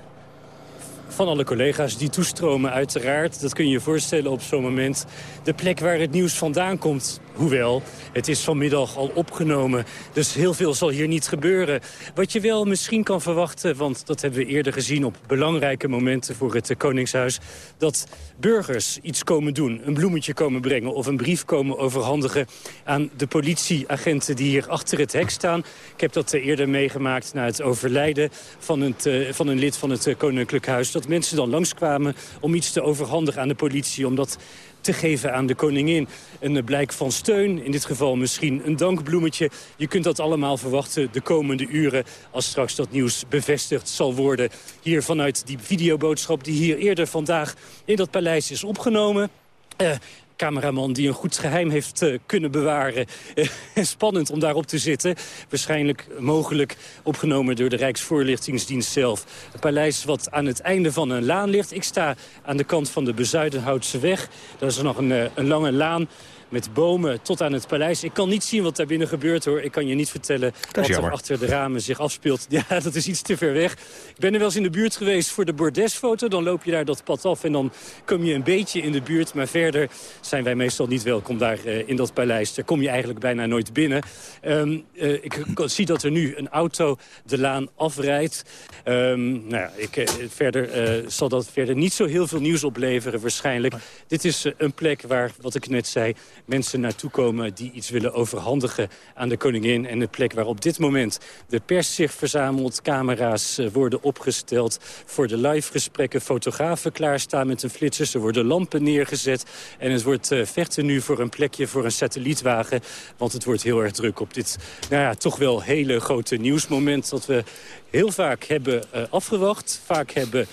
[SPEAKER 27] Van alle collega's die toestromen uiteraard. Dat kun je je voorstellen op zo'n moment. De plek waar het nieuws vandaan komt, hoewel, het is vanmiddag al opgenomen. Dus heel veel zal hier niet gebeuren. Wat je wel misschien kan verwachten, want dat hebben we eerder gezien... op belangrijke momenten voor het Koningshuis... dat burgers iets komen doen, een bloemetje komen brengen... of een brief komen overhandigen aan de politieagenten die hier achter het hek staan. Ik heb dat eerder meegemaakt na het overlijden van, het, eh, van een lid van het Koninklijk Huis... mensen dan langskwamen om iets te overhandigen aan de politie... omdat te geven aan de koningin. Een blijk van steun, in dit geval misschien een dankbloemetje. Je kunt dat allemaal verwachten de komende uren... als straks dat nieuws bevestigd zal worden. Hier vanuit die videoboodschap die hier eerder vandaag in dat paleis is opgenomen... Uh, cameraman die een goed geheim heeft uh, kunnen bewaren. Uh, spannend om daarop te zitten. Waarschijnlijk mogelijk opgenomen door de Rijksvoorlichtingsdienst zelf. Het paleis wat aan het einde van een laan ligt. Ik sta aan de kant van de Bezuidenhoutse weg. Dat is nog een, uh, een lange laan met bomen tot aan het paleis. Ik kan niet zien wat daar binnen gebeurt, hoor. Ik kan je niet vertellen wat er achter de ramen zich afspeelt. Ja, dat is iets te ver weg. Ik ben er wel eens in de buurt geweest voor de bordesfoto. Dan loop je daar dat pad af en dan kom je een beetje in de buurt. Maar verder zijn wij meestal niet welkom daar uh, in dat paleis. Daar kom je eigenlijk bijna nooit binnen. Um, uh, ik zie dat er nu een auto de laan afrijdt. Um, nou ja, ik, uh, verder zal dat verder niet zo heel veel nieuws opleveren waarschijnlijk. Dit is een plek waar, wat ik net zei mensen naartoe komen die iets willen overhandigen aan de koningin. En de plek waar op dit moment de pers zich verzamelt. Camera's eh, worden opgesteld voor de live gesprekken. Fotografen klaarstaan met een flitser. Er worden lampen neergezet. En het wordt uh, vechten nu voor een plekje voor een satellietwagen. Want het wordt heel erg druk op dit nou ja, toch wel hele grote nieuwsmoment... dat we heel vaak hebben uh, afgewacht. Vaak hebben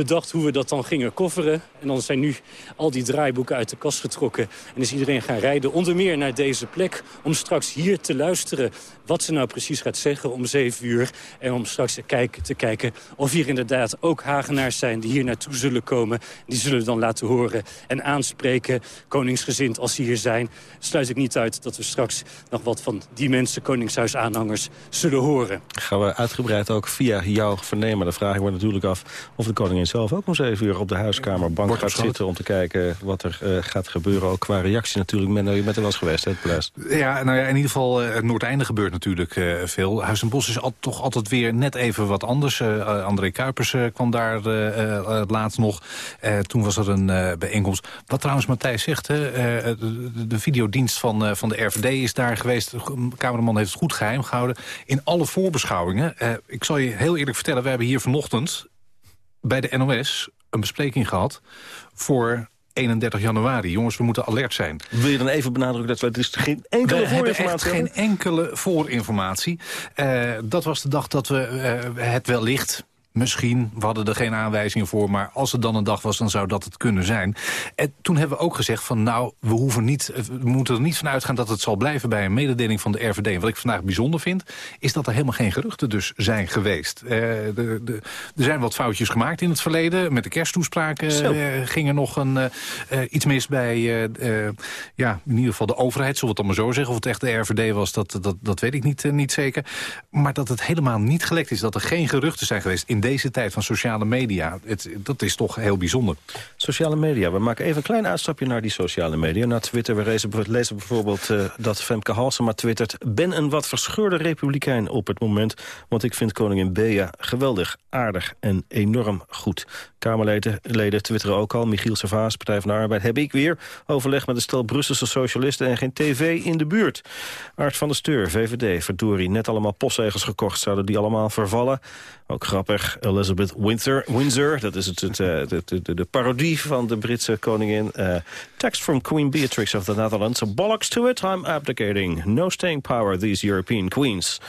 [SPEAKER 27] bedacht hoe we dat dan gingen kofferen. En dan zijn nu al die draaiboeken uit de kast getrokken. En is iedereen gaan rijden, onder meer naar deze plek... om straks hier te luisteren wat ze nou precies gaat zeggen om zeven uur. En om straks te kijken, te kijken of hier inderdaad ook Hagenaars zijn... die hier naartoe zullen komen. Die zullen dan laten horen en aanspreken, koningsgezind als ze hier zijn. Sluit ik niet uit dat we straks nog wat van die mensen... koningshuisaanhangers zullen horen.
[SPEAKER 11] Gaan we uitgebreid ook via jou vernemen. De vraag wordt natuurlijk af of de koningin zelf ook om zeven uur op de huiskamerbank gaat zitten... om te kijken wat er uh, gaat gebeuren. Ook qua reactie natuurlijk. Men, je bent er wel eens geweest, hè, het.
[SPEAKER 24] Ja, nou ja, in ieder geval, uh, het Noordeinde gebeurt natuurlijk uh, veel. Huis en Bos is al, toch altijd weer net even wat anders. André Kuipers kwam daar laatst nog. toen was er een bijeenkomst. Wat trouwens Matthijs zegt, hè, de, de, videodienst van, van de RVD is daar geweest. De cameraman heeft het goed geheim gehouden. In alle voorbeschouwingen. ik zal je heel eerlijk vertellen, we hebben hier vanochtend bij de NOS een bespreking gehad voor 31 januari. Jongens, we moeten alert zijn.
[SPEAKER 11] Wil je dan even benadrukken dat we er is geen enkele
[SPEAKER 24] we
[SPEAKER 11] voorinformatie
[SPEAKER 24] hebben? geen enkele voorinformatie. Uh, dat was de dag dat we uh, het wellicht Misschien, we hadden er geen aanwijzingen voor... maar als het dan een dag was, dan zou dat het kunnen zijn. En toen hebben we ook gezegd van... nou, we, hoeven niet, we moeten er niet van uitgaan dat het zal blijven... bij een mededeling van de RVD. En wat ik vandaag bijzonder vind... is dat er helemaal geen geruchten dus zijn geweest. Uh, de, de, er zijn wat foutjes gemaakt in het verleden. Met de kersttoespraken uh, ging er nog een, iets mis bij... ja, in ieder geval de overheid, zullen we het dan maar zo zeggen. Of het echt de RVD was, dat, dat, dat weet ik niet, niet zeker. Maar dat het helemaal niet gelekt is. Dat er geen geruchten zijn geweest... In deze tijd van sociale media. Het, dat is toch heel bijzonder.
[SPEAKER 11] Sociale media. We maken even een klein uitstapje naar die sociale media. Naar Twitter. We lezen, bijvoorbeeld uh, dat Femke Halsema twittert... ben een wat verscheurde republikein op het moment... want ik vind koningin Bea geweldig, aardig en enorm goed. Kamerleden leden twitteren ook al. Michiel Servaas, Partij van de Arbeid, heb ik weer overleg met een stel Brusselse socialisten en geen tv in de buurt. Art van der Steur, VVD, verdorie, net allemaal postzegels gekocht. Zouden die allemaal vervallen? Ook grappig, Elizabeth Windsor, Windsor dat is het, het uh, de, parodie van de Britse koningin. Uh, text from Queen Beatrix of the Netherlands. Bollocks to it, I'm abdicating. No staying power, these European queens.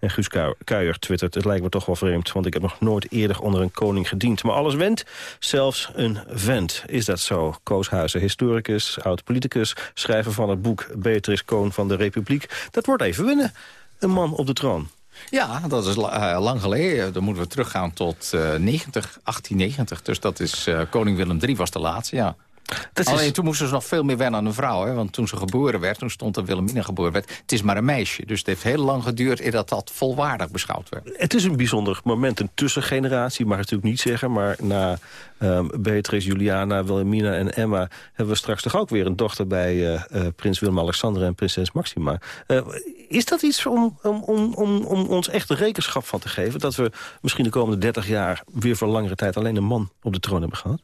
[SPEAKER 11] En Guus Kuijer twittert, het lijkt me toch wel vreemd... want ik heb nog nooit eerder onder een koning gediend. Maar alles went, zelfs een vent. Is dat zo? Koos Huizen, historicus, oud-politicus... schrijver van het boek Beatrix, Koon van de Republiek. Dat wordt even winnen. Een man op de troon.
[SPEAKER 25] Ja, dat is uh, lang geleden. Dan moeten we teruggaan tot uh, 90, 1890. Dus dat is uh, koning Willem III was de laatste, ja. Dat Alleen is... toen moesten ze nog veel meer wennen aan een vrouw. Hè? Want toen ze geboren werd, toen stond er Wilhelmina geboren werd... het is maar een meisje. Dus het heeft heel lang geduurd eer dat dat volwaardig beschouwd werd.
[SPEAKER 11] Het is een bijzonder moment, een tussengeneratie. mag ik natuurlijk niet zeggen, maar na um, Beatrice, Juliana, Wilhelmina en Emma... hebben we straks toch ook weer een dochter bij uh, uh, prins Willem-Alexander en prinses Maxima. Uh, is dat iets om, om, om, om, om ons echt rekenschap van te geven? Dat we misschien de komende 30 jaar weer voor langere tijd alleen een man op de troon hebben gehad?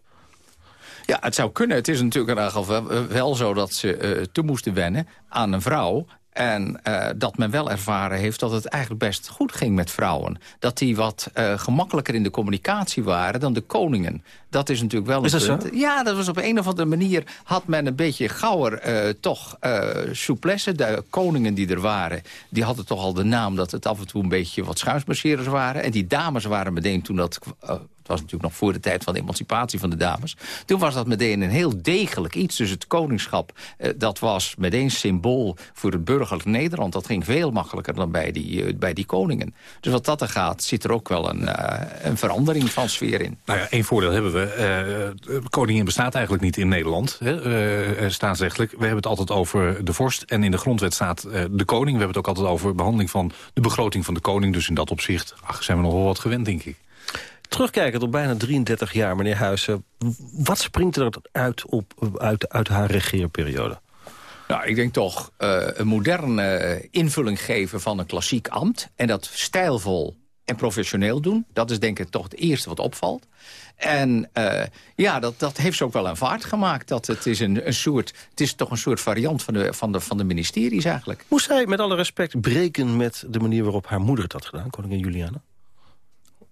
[SPEAKER 25] Ja, het zou kunnen. Het is natuurlijk geval wel zo dat ze uh, toe moesten wennen aan een vrouw. En uh, dat men wel ervaren heeft dat het eigenlijk best goed ging met vrouwen. Dat die wat uh, gemakkelijker in de communicatie waren dan de koningen. Dat is natuurlijk wel een
[SPEAKER 11] dat
[SPEAKER 25] punt.
[SPEAKER 11] Zo?
[SPEAKER 25] Ja, dat was op een of andere manier... had men een beetje gauwer uh, toch souplesse. De koningen die er waren, die hadden toch al de naam... dat het af en toe een beetje wat schuinsmarcheerders waren. En die dames waren meteen toen dat het was natuurlijk nog voor de tijd van de emancipatie van de dames. Toen was dat meteen een heel degelijk iets. Dus het koningschap, eh, dat was meteen symbool voor het burgerlijk Nederland. Dat ging veel makkelijker dan bij die, uh, bij die koningen. Dus wat dat er gaat, zit er ook wel een, uh, een verandering van sfeer in.
[SPEAKER 24] Nou ja, één voordeel hebben we. Uh, koningin bestaat eigenlijk niet in Nederland, hè, staatsrechtelijk. We hebben het altijd over de vorst. En in de grondwet staat de koning. We hebben het ook altijd over behandeling van de begroting van de koning. Dus in dat opzicht ach, zijn we nog wel wat gewend, denk ik.
[SPEAKER 11] Terugkijken op bijna 33 jaar, meneer Huizen. Wat springt er uit, op, uit, uit haar regeerperiode?
[SPEAKER 25] Nou, ik denk toch uh, een moderne uh, invulling geven van een klassiek ambt. En dat stijlvol en professioneel doen. Dat is denk ik toch het eerste wat opvalt. En uh, ja, dat, dat heeft ze ook wel een vaart gemaakt. Dat het, is een, een soort, het is toch een soort variant van de, van, de, van de ministeries eigenlijk.
[SPEAKER 11] Moest zij met alle respect breken met de manier waarop haar moeder het had gedaan, koningin Juliana?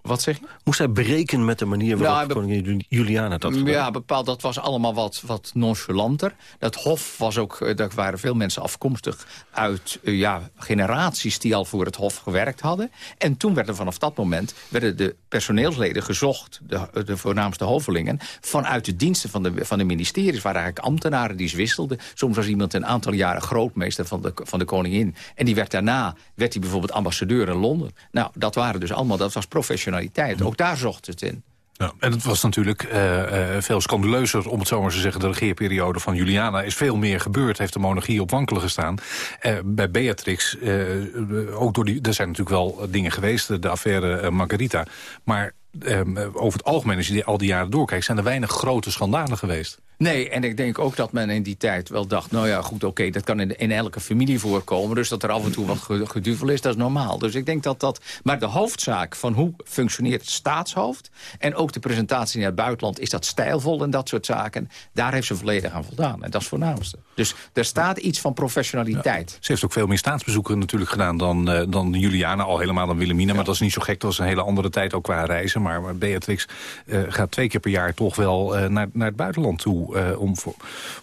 [SPEAKER 25] Wat zeg je?
[SPEAKER 11] Moest hij breken met de manier waarop nou, koningin Juliana dat gedaan?
[SPEAKER 25] Ja, bepaald. Dat was allemaal wat, wat nonchalanter. Dat hof was ook... Eh, daar waren veel mensen afkomstig uit uh, ja, generaties... die al voor het hof gewerkt hadden. En toen werden vanaf dat moment... werden de personeelsleden gezocht... de, de voornaamste hovelingen... vanuit de diensten van de, van de ministeries. waren eigenlijk ambtenaren die wisselden. Soms was iemand een aantal jaren grootmeester van de, van de koningin. En die werd daarna werd hij bijvoorbeeld ambassadeur in Londen. Nou, dat waren dus allemaal... dat was professioneel ook daar zocht het in.
[SPEAKER 24] Ja, en het was natuurlijk uh, uh, veel scandaleuzer, om het zo maar te zeggen... de regeerperiode van Juliana is veel meer gebeurd. Heeft de monarchie op wankelen gestaan. Uh, bij Beatrix, ook door die, er zijn natuurlijk wel dingen geweest... de affaire Margarita. Maar ehm, over het algemeen, als je al die jaren doorkijkt... zijn er weinig grote schandalen geweest.
[SPEAKER 25] Nee, en ik denk ook dat men in die tijd wel dacht... nou ja, goed, oké, dat kan in, in, elke familie voorkomen... dus dat er af en toe wat geduvel is, dat is normaal. Dus ik denk dat dat... Maar de hoofdzaak van hoe functioneert het staatshoofd... en ook de presentatie in het buitenland, is dat stijlvol en dat soort zaken... daar heeft ze volledig aan voldaan. En dat is het voornaamste. Dus er staat iets van professionaliteit.
[SPEAKER 24] Ze heeft ook veel meer staatsbezoeken natuurlijk gedaan dan, uh, dan Juliana... al helemaal dan Wilhelmina, maar dat is niet zo gek. Dat was een hele andere tijd ook qua reizen. Maar Beatrix uh, gaat twee keer per jaar toch wel uh, naar, naar het buitenland toe uh, om,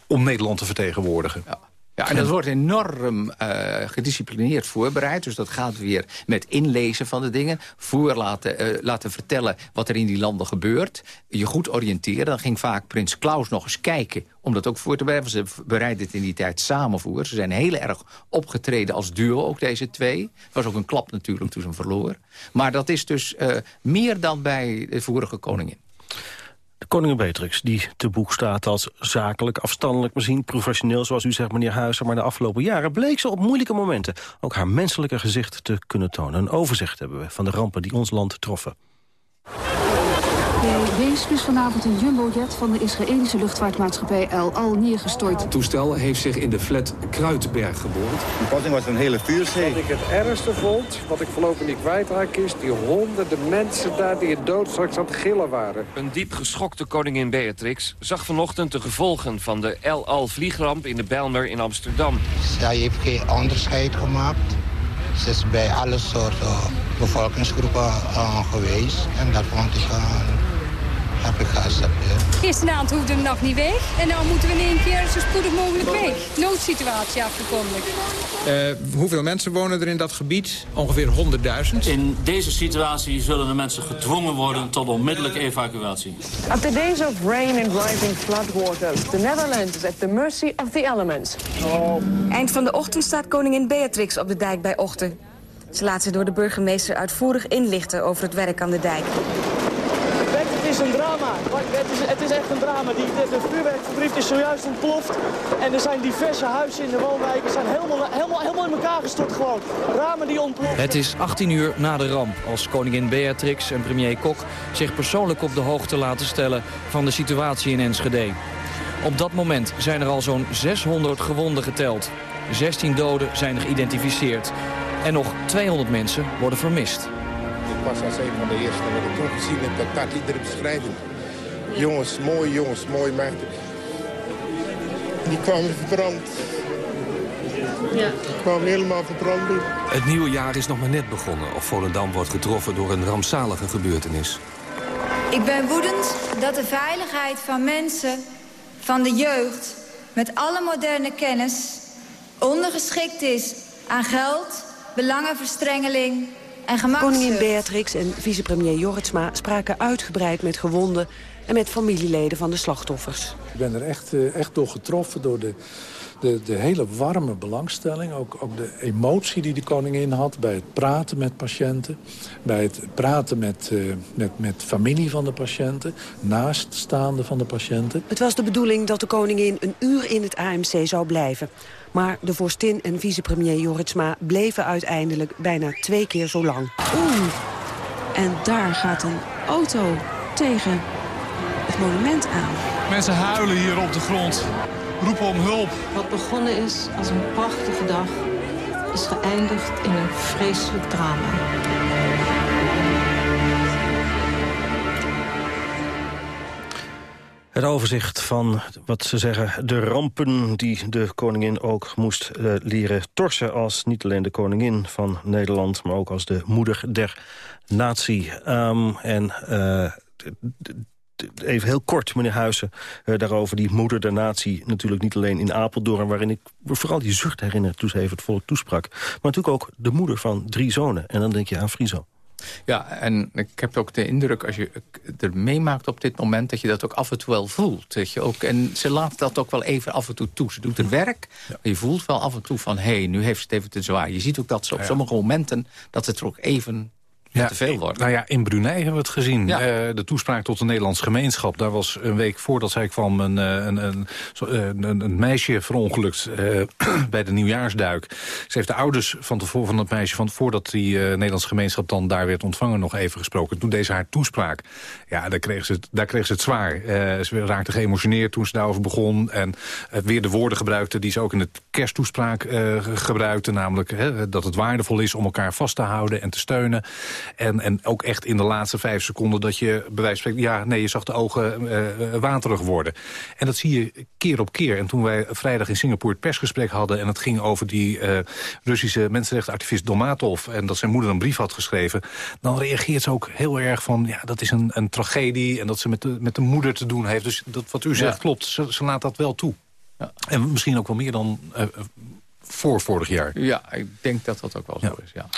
[SPEAKER 24] om Nederland te vertegenwoordigen.
[SPEAKER 25] Ja. Ja, en dat wordt enorm uh, gedisciplineerd voorbereid. Dus dat gaat weer met inlezen van de dingen. Voor laten, uh, laten vertellen wat er in die landen gebeurt. Je goed oriënteren. Dan ging vaak prins Klaus nog eens kijken om dat ook voor te bereiden. Ze bereiden het in die tijd samen voor. Ze zijn heel erg opgetreden als duo, ook deze twee. was ook een klap natuurlijk toen ze hem verloor. Maar dat is dus meer dan bij de vorige koningin.
[SPEAKER 11] Koningin Beatrix, die te boek staat als zakelijk, afstandelijk, misschien professioneel, zoals u zegt, meneer Huizer. Maar de afgelopen jaren bleek ze op moeilijke momenten ook haar menselijke gezicht te kunnen tonen. Een overzicht hebben we van de rampen die ons land troffen.
[SPEAKER 28] De Weesp is vanavond een jumbojet van de Israëlische luchtvaartmaatschappij El Al neergestort.
[SPEAKER 29] Het toestel heeft zich in de flat Kruidberg geboord.
[SPEAKER 30] De passing was een hele vuurzee.
[SPEAKER 31] Wat ik het ergste vond, wat ik voorlopig niet kwijtraak, is die honderden mensen daar die het doodstraks aan het gillen waren.
[SPEAKER 32] Een diep geschokte koningin Beatrix zag vanochtend de gevolgen van de El Al vliegramp in de Bijlmer in Amsterdam.
[SPEAKER 33] Zij heeft geen onderscheid gemaakt. Ze is bij alle soorten bevolkingsgroepen uh, geweest. En dat vond ik uh.
[SPEAKER 34] Gisteravond hoefde de nog niet weg. En dan moeten we in één keer zo spoedig mogelijk weg. Noodsituatie afgekondigd.
[SPEAKER 29] Uh, hoeveel mensen wonen er in dat gebied? Ongeveer 100.000.
[SPEAKER 35] In deze situatie zullen de mensen gedwongen worden tot onmiddellijke evacuatie.
[SPEAKER 36] After days of rain and rising floodwaters, the Netherlands is at the mercy of the elements.
[SPEAKER 37] Oh. Eind van de ochtend staat koningin Beatrix op de dijk bij Ochten. Ze laat zich door de burgemeester uitvoerig inlichten over het werk aan de dijk
[SPEAKER 38] is een drama. Het is, het is echt een drama. Die, de, de is zojuist ontploft. En er zijn diverse huizen in de woonwijken zijn helemaal, helemaal, helemaal in elkaar gestort gewoon. Ramen die ontploffen.
[SPEAKER 39] Het is 18 uur na de ramp als koningin Beatrix en premier Kok zich persoonlijk op de hoogte laten stellen van de situatie in Enschede. Op dat moment zijn er al zo'n 600 gewonden geteld. 16 doden zijn geïdentificeerd. En nog 200 mensen worden vermist
[SPEAKER 40] pas als een van de eerste wat ik toen gezien heb, dat dat iedere beschrijving. Jongens, mooie jongens, mooi meiden. Die kwamen verbrand. Ja. Die kwamen helemaal verbrand
[SPEAKER 41] Het nieuwe jaar is nog maar net begonnen of Volendam wordt getroffen door een rampzalige gebeurtenis.
[SPEAKER 37] Ik ben woedend dat de veiligheid van mensen, van de jeugd... met alle moderne kennis ondergeschikt is aan geld, belangenverstrengeling
[SPEAKER 21] Koningin Beatrix en vicepremier Jorritsma spraken uitgebreid met gewonden en met familieleden van de slachtoffers.
[SPEAKER 42] Ik ben er echt, eh, echt door getroffen door de, de, de hele warme belangstelling. Ook, ook de emotie die de koningin had bij het praten met patiënten. Bij het praten met, uh, met, met familie van de patiënten. Naaststaande van de patiënten.
[SPEAKER 21] Het was de bedoeling dat de koningin een uur in het AMC zou blijven. Maar de vorstin en vicepremier Joritsma bleven uiteindelijk bijna twee keer zo lang. Oeh, en daar gaat een auto tegen het monument aan.
[SPEAKER 43] Mensen huilen hier op de grond, roepen om hulp.
[SPEAKER 44] Wat begonnen is als een prachtige dag, is geëindigd in een vreselijk drama.
[SPEAKER 11] Het overzicht van, wat ze zeggen, de rampen die de koningin ook moest uh, leren torsen... als niet alleen de koningin van Nederland, maar ook als de moeder der natie. Um, en uh, even heel kort, meneer Huizen, uh, daarover die moeder der natie... natuurlijk niet alleen in Apeldoorn, waarin ik vooral die zucht herinner... toen ze even het volk toesprak, maar natuurlijk ook de moeder van drie zonen. En dan denk je aan Friso.
[SPEAKER 25] Ja, en ik heb ook de indruk, als je er meemaakt op dit moment... dat je dat ook af en toe wel voelt. Dat je ook, en ze laat dat ook wel even af en toe toe. Ze doet het werk, ja. je voelt wel af en toe van... hé, hey, nu heeft ze het even te zwaar. Je ziet ook dat ze op ja, sommige momenten... dat het er ook even ja, te veel wordt.
[SPEAKER 24] Nou ja, in Brunei hebben we het gezien. Ja. Uh, de toespraak tot de Nederlandse gemeenschap. Daar was een week voordat zij kwam een, een, een, een, een meisje verongelukt uh, bij de nieuwjaarsduik. Ze heeft de ouders van, tevoren, van het meisje, van, voordat die uh, Nederlandse gemeenschap dan daar werd ontvangen, nog even gesproken. Toen deze haar toespraak, ja, daar kreeg ze het, daar kreeg ze het zwaar. ze raakte geëmotioneerd toen ze daarover begon. En weer de woorden gebruikte die ze ook in het kersttoespraak gebruikte. Namelijk dat het waardevol is om elkaar vast te houden en te steunen. En, en ook echt in de laatste vijf seconden dat je bij wijze van spreken... ja, nee, je zag de ogen uh, waterig worden. En dat zie je keer op keer. En toen wij vrijdag in Singapore het persgesprek hadden... en het ging over die uh, Russische mensenrechtenactivist Domatov... en dat zijn moeder een brief had geschreven... dan reageert ze ook heel erg van... ja, dat is een, een tragedie en dat ze met de, met de moeder te doen heeft. Dus dat, wat u zegt klopt, ze, ze laat dat wel toe. Ja. En misschien ook wel meer dan uh, voor vorig jaar.
[SPEAKER 25] Ja, ik denk dat dat ook wel zo is, ja.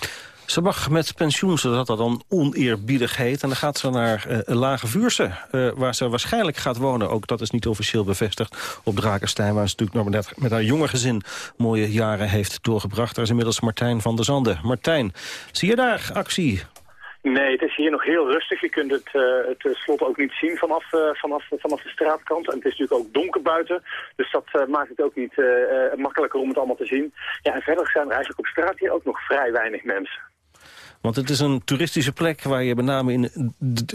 [SPEAKER 11] Ze mag met pensioen, zodat dat dan oneerbiedig heet. En dan gaat ze naar uh, Lage Vuurse, uh, waar ze waarschijnlijk gaat wonen. Ook dat is niet officieel bevestigd op Drakenstein... waar ze natuurlijk nog net met haar jonge gezin mooie jaren heeft doorgebracht. Daar is inmiddels Martijn van der Zanden. Martijn, zie je daar actie
[SPEAKER 45] Nee, het is hier nog heel rustig. Je kunt het, uh, het slot ook niet zien vanaf, vanaf, vanaf de straatkant. En het is natuurlijk ook donker buiten. Dus dat maakt het ook niet makkelijker om het allemaal te zien. Ja, en verder zijn er eigenlijk op straat hier ook nog vrij weinig mensen.
[SPEAKER 11] Want het is een toeristische plek waar je met name in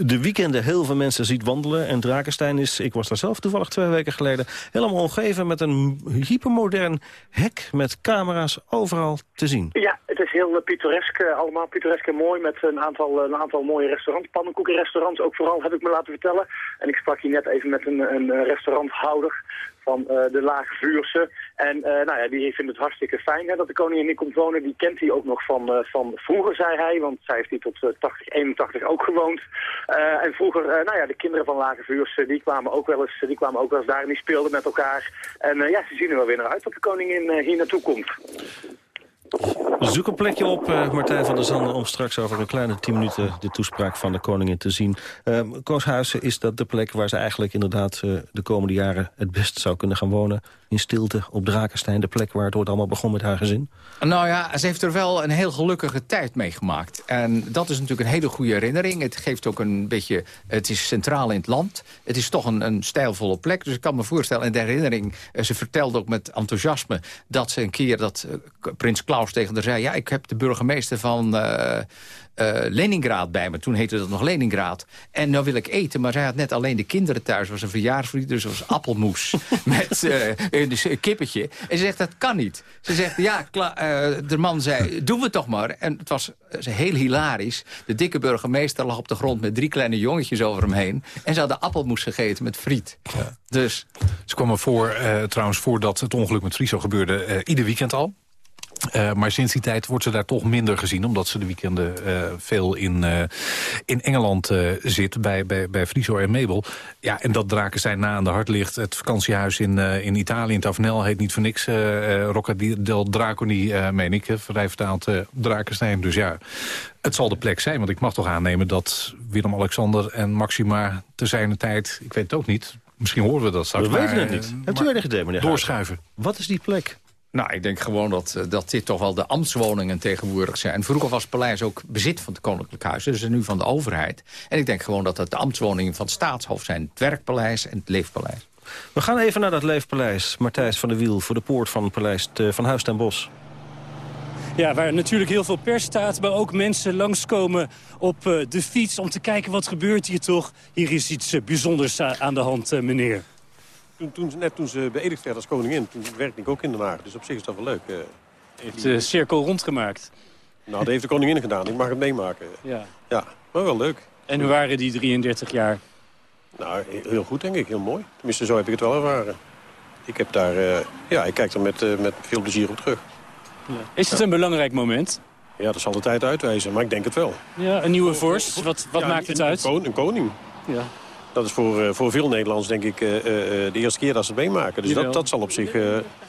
[SPEAKER 11] de weekenden heel veel mensen ziet wandelen. En Drakenstein is, ik was daar zelf toevallig twee weken geleden, helemaal omgeven met een hypermodern hek met camera's overal te zien.
[SPEAKER 45] Ja, het is heel pittoresk, eh, allemaal pittoresk en mooi met een aantal, een aantal mooie restaurants, pannenkoekenrestaurants ook vooral heb ik me laten vertellen. En ik sprak hier net even met een, een restauranthouder van uh, de Lage Vuurse. En uh, nou ja, die vindt het hartstikke fijn hè, dat de koningin hier komt wonen. Die kent hij ook nog van, uh, van vroeger, zei hij. Want zij heeft hier tot 80, 81 ook gewoond. en vroeger, nou ja, de kinderen van Lage die kwamen ook wel eens, die kwamen ook wel eens daar en die speelden met elkaar. En ja, ze zien er wel weer naar uit dat de koningin hier naartoe komt.
[SPEAKER 11] Zoek een plekje op, uh, Martijn van der Zanden... om straks over een kleine tien minuten de toespraak van de koningin te zien. Uh, Kooshuizen, is dat de plek waar ze eigenlijk inderdaad... Uh, de komende jaren het best zou kunnen gaan wonen? In stilte op Drakenstein, de plek waar het ooit allemaal begon met haar gezin?
[SPEAKER 25] Nou ja, ze heeft er wel een heel gelukkige tijd meegemaakt. En dat is natuurlijk een hele goede herinnering. Het geeft ook een beetje... Het is centraal in het land. Het is toch een, een stijlvolle plek. Dus ik kan me voorstellen, in de herinnering... ze vertelde ook met enthousiasme dat ze een keer... dat prins Klaus tegen haar zei... ja, ik heb de burgemeester van uh, uh, Leningrad bij me. Toen heette dat nog Leningrad. En nou wil ik eten, maar zij had net alleen de kinderen thuis. Het was een verjaarsvriend, dus het was appelmoes met uh, een kippetje. En ze zegt, dat kan niet. Ze zegt, ja, de man zei, doen we toch maar. En het was heel hilarisch. De dikke burgemeester lag op de grond met drie kleine jongetjes over hem heen. En ze hadden appelmoes gegeten met friet. Ja. Dus...
[SPEAKER 24] Ze kwamen voor, trouwens, voordat het ongeluk met Friso gebeurde, ieder weekend al. Uh, maar sinds die tijd wordt ze daar toch minder gezien... omdat ze de weekenden uh, veel in, uh, in Engeland zit, bij, bij, bij Friso en Mabel. Ja, en dat Drakenstein na aan de hart ligt. Het vakantiehuis in, in Italië, in Tavenel, heet niet voor niks... Rocca del Draconi, meen ik, vrij vertaald Drakenstein. Dus ja, het zal de plek zijn, want ik mag toch aannemen... dat Willem-Alexander en Maxima te zijn tijd... ik weet het ook niet, misschien horen we dat straks.
[SPEAKER 11] We weten het niet. Idee, meneer
[SPEAKER 24] Doorschuiven.
[SPEAKER 11] Wat is die plek?
[SPEAKER 25] Nou, ik denk gewoon dat, eh, dat dit toch wel de ambtswoningen tegenwoordig zijn. Vroeger was het paleis ook bezit van het Koninklijk Huis. Dus nu van de overheid. En ik denk gewoon dat het de ambtswoningen van het staatshoofd zijn. Het werkpaleis en het leefpaleis.
[SPEAKER 11] We gaan even naar dat leefpaleis. Martijs van der Wiel voor de poort van het paleis van Huis ten Bos.
[SPEAKER 27] Ja, waar natuurlijk heel veel pers staat, maar ook mensen langskomen op uh, de fiets... om te kijken wat gebeurt hier toch. Hier is iets uh, bijzonders aan de hand, uh, meneer.
[SPEAKER 46] Toen, toen, net toen ze beëdigd werd als koningin, toen werkte ik ook in Den Haag. Dus op zich is dat wel leuk. Uh,
[SPEAKER 27] heeft de cirkel rondgemaakt.
[SPEAKER 46] Nou, dat heeft de koningin gedaan. Ik mag het meemaken.
[SPEAKER 27] Ja.
[SPEAKER 46] Ja, maar wel leuk.
[SPEAKER 27] En hoe waren die 33 jaar?
[SPEAKER 46] Nou, heel goed denk ik. Heel mooi. Tenminste, zo heb ik het wel ervaren. Ik heb daar, uh, ja, ik kijk er met, uh, met veel plezier op terug.
[SPEAKER 27] Ja. Is het een belangrijk moment?
[SPEAKER 46] Ja, dat zal de tijd uitwijzen, maar ik denk het wel.
[SPEAKER 27] Ja, een nieuwe vorst. Wat, wat maakt het uit?
[SPEAKER 46] Een, een koning. Ja. Dat is voor, eh, voor veel Nederlands denk ik uh, uh, de eerste keer dat ze het meemaken. Dus dat, dat zal op zich...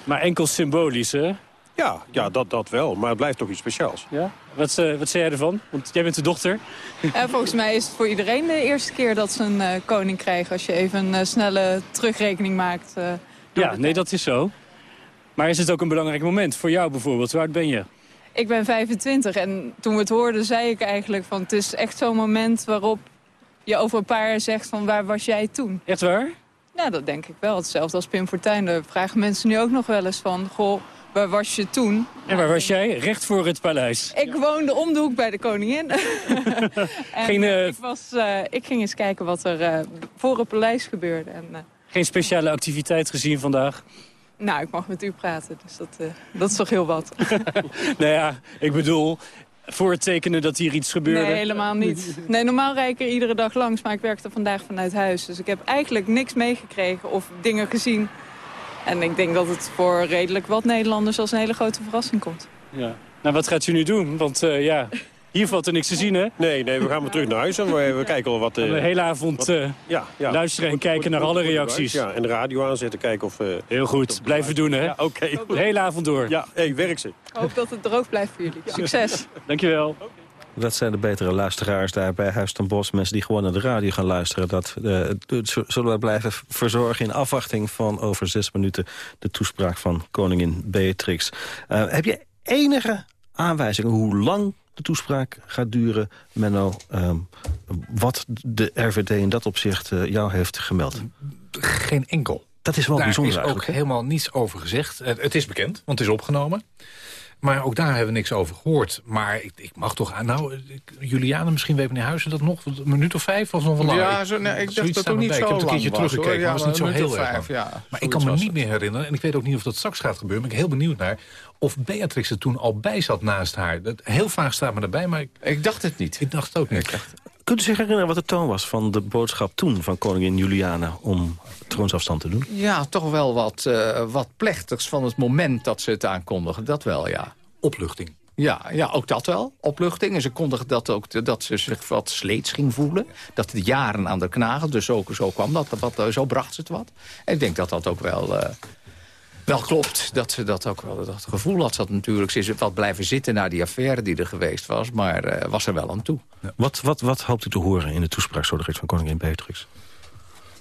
[SPEAKER 27] Maar enkel symbolisch, hè?
[SPEAKER 46] Ja, ja dat, dat wel. Maar het blijft toch iets speciaals.
[SPEAKER 27] Ja? Wat, wat zei jij ervan? Want jij bent de dochter.
[SPEAKER 47] volgens mij is het voor iedereen de eerste keer dat ze een koning krijgen. Als je even een snelle terugrekening maakt.
[SPEAKER 27] ja, nee, dat is zo. Maar is het ook een belangrijk moment? Voor jou bijvoorbeeld, hoe oud ben je?
[SPEAKER 47] Ik ben 25 en toen we het hoorden zei ik eigenlijk van... het is echt zo'n moment waarop je over een paar jaar zegt van waar was jij toen?
[SPEAKER 27] Echt waar?
[SPEAKER 47] Nou, dat denk ik wel. Hetzelfde als Pim Fortuyn. Daar vragen mensen nu ook nog wel eens van... Goh, waar was je toen?
[SPEAKER 27] En waar was jij? Recht voor het paleis.
[SPEAKER 47] Ik woonde om de hoek bij de koningin. en
[SPEAKER 27] Geen, uh...
[SPEAKER 47] ik, was, uh, ik ging eens kijken wat er uh, voor het paleis gebeurde. En,
[SPEAKER 27] Geen speciale activiteit gezien vandaag?
[SPEAKER 47] Nou, ik mag met u praten, dus dat, dat is toch heel wat.
[SPEAKER 27] nou ja, ik bedoel, voor het tekenen dat hier iets gebeurde?
[SPEAKER 47] Nee, helemaal niet. Nee, normaal rijd ik er iedere dag langs, maar ik werkte vandaag vanuit huis. Dus ik heb eigenlijk niks meegekregen of dingen gezien. En ik denk dat het voor redelijk wat Nederlanders als een hele grote verrassing komt.
[SPEAKER 27] Ja. Nou, wat gaat u nu doen? Want uh, ja, hier valt er niks te zien, hè?
[SPEAKER 46] Nee, nee we gaan weer terug naar huis en we, we kijken al wat... Uh,
[SPEAKER 27] de hele avond wat, uh, ja, ja. luisteren en kijken naar alle reacties.
[SPEAKER 46] Ja, en de radio aanzetten, kijken of...
[SPEAKER 27] Heel goed, blijven doen, hè?
[SPEAKER 46] Ja, Oké. Okay.
[SPEAKER 27] De hele avond door.
[SPEAKER 46] Ja, hey, werk ze.
[SPEAKER 47] Ik hoop dat het droog blijft voor jullie. Succes.
[SPEAKER 27] Dankjewel. Okay.
[SPEAKER 11] Dat zijn de betere luisteraars daar bij Huis ten Bos. Mensen die gewoon naar de radio gaan luisteren. Dat uh, zullen wij blijven verzorgen in afwachting van over zes minuten... de toespraak van koningin Beatrix. Uh, heb je enige aanwijzingen hoe lang de toespraak gaat duren, Menno? Uh, wat de RVD in dat opzicht uh, jou heeft gemeld?
[SPEAKER 24] Geen enkel.
[SPEAKER 11] Dat is wel
[SPEAKER 24] Daar
[SPEAKER 11] bijzonder
[SPEAKER 24] is ook helemaal niets over gezegd. Het, het is bekend, want het is opgenomen. Maar ook daar hebben we niks over gehoord. Maar ik, ik mag toch aan... Nou, ik, Juliane, misschien weet meneer Huizen dat nog. Een minuut of vijf was nog wel lang.
[SPEAKER 48] Ja, zo, nee, ik dacht dat ook niet zo
[SPEAKER 24] Ik heb het een keertje
[SPEAKER 48] was,
[SPEAKER 24] teruggekeken,
[SPEAKER 48] ja,
[SPEAKER 24] maar het was niet zo heel
[SPEAKER 48] vijf,
[SPEAKER 24] erg
[SPEAKER 48] ja,
[SPEAKER 24] Maar ik kan me niet meer herinneren, en ik weet ook niet of dat straks gaat gebeuren... maar ik ben heel benieuwd naar of Beatrix er toen al bij zat naast haar. Dat, heel vaag staat me erbij, maar... Ik,
[SPEAKER 48] ik dacht het niet.
[SPEAKER 24] Ik dacht het ook niet.
[SPEAKER 11] Kunt u zich herinneren wat de toon was van de boodschap toen... van koningin Juliana om troonsafstand te doen?
[SPEAKER 25] Ja, toch wel wat, uh, wat plechtigs van het moment dat ze het aankondigen. Dat wel, ja.
[SPEAKER 24] Opluchting.
[SPEAKER 25] Ja, ja, ook dat wel. Opluchting. En ze kondigde dat ook dat ze zich wat sleets ging voelen. Dat het jaren aan de knagen. Dus zo, zo kwam dat. Wat, zo bracht ze het wat. En ik denk dat dat ook wel, uh, wel klopt. Dat ze dat ook wel dat gevoel had. Ze had natuurlijk. Ze is wat blijven zitten na die affaire die er geweest was. Maar uh, was er wel aan toe.
[SPEAKER 11] Ja. Wat, wat, wat hoopt u te horen in de toespraak zo van koningin Beatrix?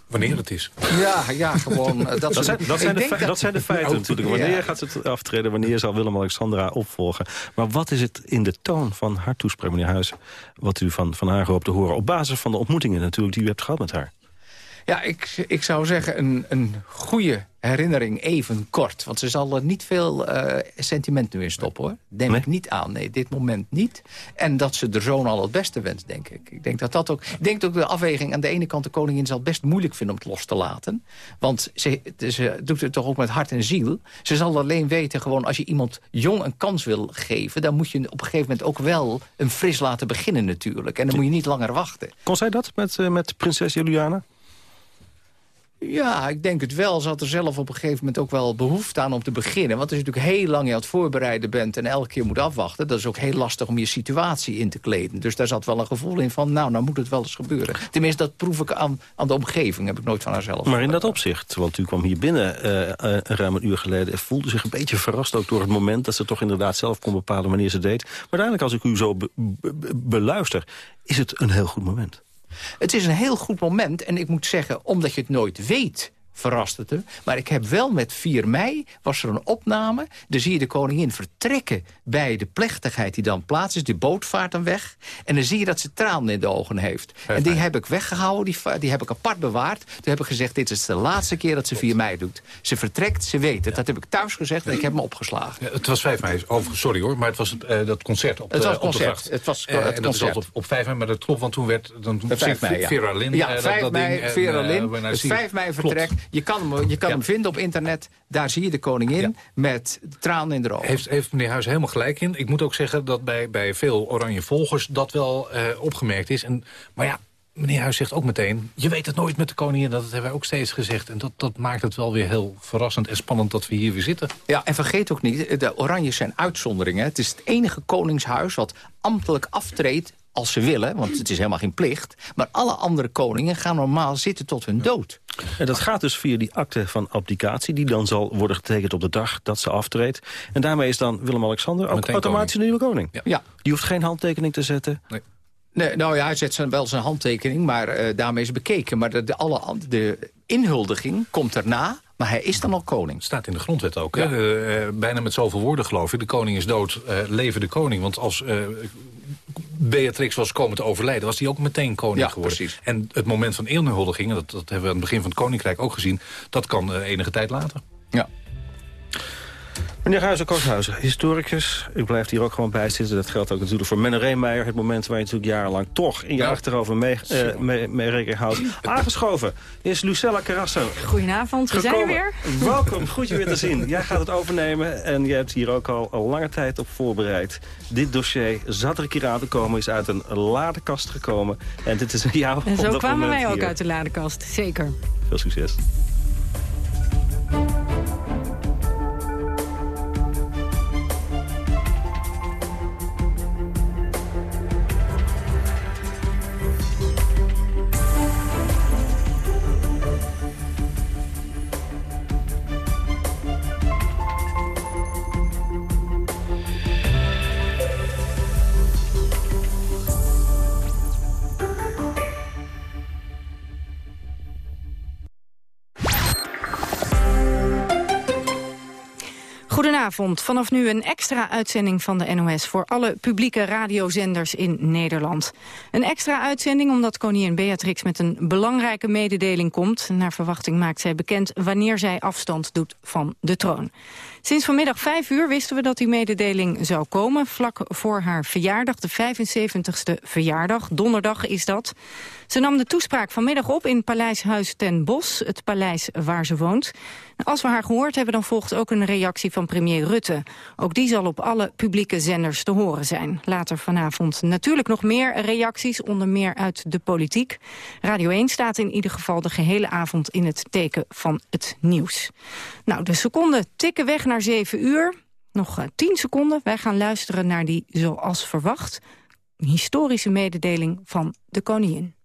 [SPEAKER 24] Wanneer het is.
[SPEAKER 25] Ja, ja gewoon. Uh, dat,
[SPEAKER 11] dat, zijn, dat, zijn de, dat... dat zijn de feiten natuurlijk. Wanneer ja. gaat ze het aftreden? Wanneer zal Willem-Alexandra opvolgen? Maar wat is het in de toon van haar toespraak, meneer Huis... wat u van, van haar hoopt te horen? Op basis van de ontmoetingen natuurlijk die u hebt gehad met haar.
[SPEAKER 25] Ja, ik, ik zou zeggen een, een goede herinnering even kort. Want ze zal er niet veel uh, sentiment nu in stoppen, hoor. Neem nee? ik niet aan. Nee, dit moment niet. En dat ze de zoon al het beste wenst, denk ik. Ik denk dat dat ook... Ik denk ook de afweging aan de ene kant... de koningin zal het best moeilijk vinden om het los te laten. Want ze, ze doet het toch ook met hart en ziel. Ze zal alleen weten, gewoon als je iemand jong een kans wil geven... dan moet je op een gegeven moment ook wel een fris laten beginnen natuurlijk. En dan moet je niet langer wachten.
[SPEAKER 11] Kon zij dat met, uh, met prinses Juliana?
[SPEAKER 25] Ja, ik denk het wel. Ze had er zelf op een gegeven moment ook wel behoefte aan om te beginnen. Want als je natuurlijk heel lang aan het voorbereiden bent... en elke keer moet afwachten... dat is ook heel lastig om je situatie in te kleden. Dus daar zat wel een gevoel in van... nou, nou moet het wel eens gebeuren. Tenminste, dat proef ik aan, aan de omgeving. Heb ik nooit van haarzelf.
[SPEAKER 11] Maar in dat opzicht, want u kwam hier binnen uh, uh, ruim een uur geleden... voelde zich een beetje verrast ook door het moment... dat ze toch inderdaad zelf kon bepalen wanneer ze deed. Maar uiteindelijk, als ik u zo be be beluister... is het een heel goed moment.
[SPEAKER 25] Het is een heel goed moment. En ik moet zeggen, omdat je het nooit weet verrast het hem. Maar ik heb wel met 4 mei, was er een opname... daar zie je de koningin vertrekken bij de plechtigheid die dan plaats is. De boot vaart dan weg. En dan zie je dat ze tranen in de ogen heeft. En die heb ik weggehouden, die, die heb ik apart bewaard. Toen heb ik gezegd, dit is de laatste keer dat ze 4 mei doet. Ze vertrekt, ze weet het. Dat heb ik thuis gezegd en ik heb me opgeslagen.
[SPEAKER 24] Ja, het was 5 mei, sorry hoor, maar het was uh, dat concert op
[SPEAKER 25] het
[SPEAKER 24] de,
[SPEAKER 25] was concert.
[SPEAKER 24] Op de
[SPEAKER 25] het was
[SPEAKER 24] uh,
[SPEAKER 25] het
[SPEAKER 24] en dat is altijd op, op 5 mei, maar dat klopt, want toen werd... Dan, 5 mei, ja. Vera Lynn,
[SPEAKER 25] ja,
[SPEAKER 24] uh,
[SPEAKER 25] 5
[SPEAKER 24] dat,
[SPEAKER 25] mei,
[SPEAKER 24] ding,
[SPEAKER 25] Vera Lynn,
[SPEAKER 24] uh,
[SPEAKER 25] het 5 mei vertrek. Je kan hem, je kan ja. hem vinden op internet. Daar zie je de koningin ja. met tranen in de ogen.
[SPEAKER 24] Heeft, heeft meneer Huis helemaal gelijk in. Ik moet ook zeggen dat bij, bij veel oranje volgers dat wel uh, opgemerkt is. En, maar ja, meneer Huis zegt ook meteen... je weet het nooit met de koningin, dat hebben wij ook steeds gezegd. En dat, dat maakt het wel weer heel verrassend en spannend dat we hier weer zitten.
[SPEAKER 25] Ja, en vergeet ook niet, de oranjes zijn uitzonderingen. Het is het enige koningshuis wat ambtelijk aftreedt als ze willen, want het is helemaal geen plicht. Maar alle andere koningen gaan normaal zitten tot hun dood.
[SPEAKER 11] En dat gaat dus via die akte van abdicatie... die dan zal worden getekend op de dag dat ze aftreedt. En daarmee is dan Willem-Alexander ook automatisch een nieuwe koning.
[SPEAKER 25] Ja. ja.
[SPEAKER 11] Die hoeft geen handtekening te zetten.
[SPEAKER 24] Nee.
[SPEAKER 25] Nee, nou ja, hij zet zijn, wel zijn handtekening, maar uh, daarmee is bekeken. Maar de, de, alle, de inhuldiging komt erna Maar hij is dan al koning.
[SPEAKER 49] Staat in de grondwet ook. Hè? Uh, bijna met zoveel woorden geloof ik. De koning is dood, uh, leven de koning. Want als uh, Beatrix was komen te overlijden... was hij ook meteen koning
[SPEAKER 25] ja,
[SPEAKER 49] geworden.
[SPEAKER 25] Precies.
[SPEAKER 49] En het moment van eeuwiging, dat, dat hebben we aan het begin van het koninkrijk ook gezien... dat kan enige tijd later.
[SPEAKER 25] Ja.
[SPEAKER 11] Meneer Huizen-Kooshuizen, historicus. U blijft hier ook gewoon bij zitten. Dat geldt ook natuurlijk voor Menno Reemeyer. Het moment waar je natuurlijk jarenlang toch in je ja. achterover mee, uh, mee, mee rekening houdt. Aangeschoven is Lucella Carrasso.
[SPEAKER 47] Goedenavond, we zijn er weer.
[SPEAKER 11] Welkom, goed je weer te zien. Jij gaat het overnemen en je hebt hier ook al, al lange tijd op voorbereid. Dit dossier zat er een keer aan te komen, is uit een ladekast gekomen. En dit is jou
[SPEAKER 47] En zo kwamen wij
[SPEAKER 11] hier.
[SPEAKER 47] ook uit de ladekast, zeker.
[SPEAKER 11] Veel succes.
[SPEAKER 47] Vanaf nu een extra uitzending van de NOS voor alle publieke radiozenders in Nederland. Een extra uitzending omdat koningin Beatrix met een belangrijke mededeling komt. Naar verwachting maakt zij bekend wanneer zij afstand doet van de troon. Sinds vanmiddag 5 uur wisten we dat die mededeling zou komen. Vlak voor haar verjaardag, de 75ste verjaardag. Donderdag is dat. Ze nam de toespraak vanmiddag op in Paleishuis ten Bosch, het paleis waar ze woont. Als we haar gehoord hebben, dan volgt ook een reactie van premier Rutte. Ook die zal op alle publieke zenders te horen zijn. Later vanavond natuurlijk nog meer reacties, onder meer uit de politiek. Radio 1 staat in ieder geval de gehele avond in het teken van het nieuws. Nou, de seconden tikken weg naar 7 uur. Nog 10 seconden. Wij gaan luisteren naar die, zoals verwacht, historische mededeling van de koningin.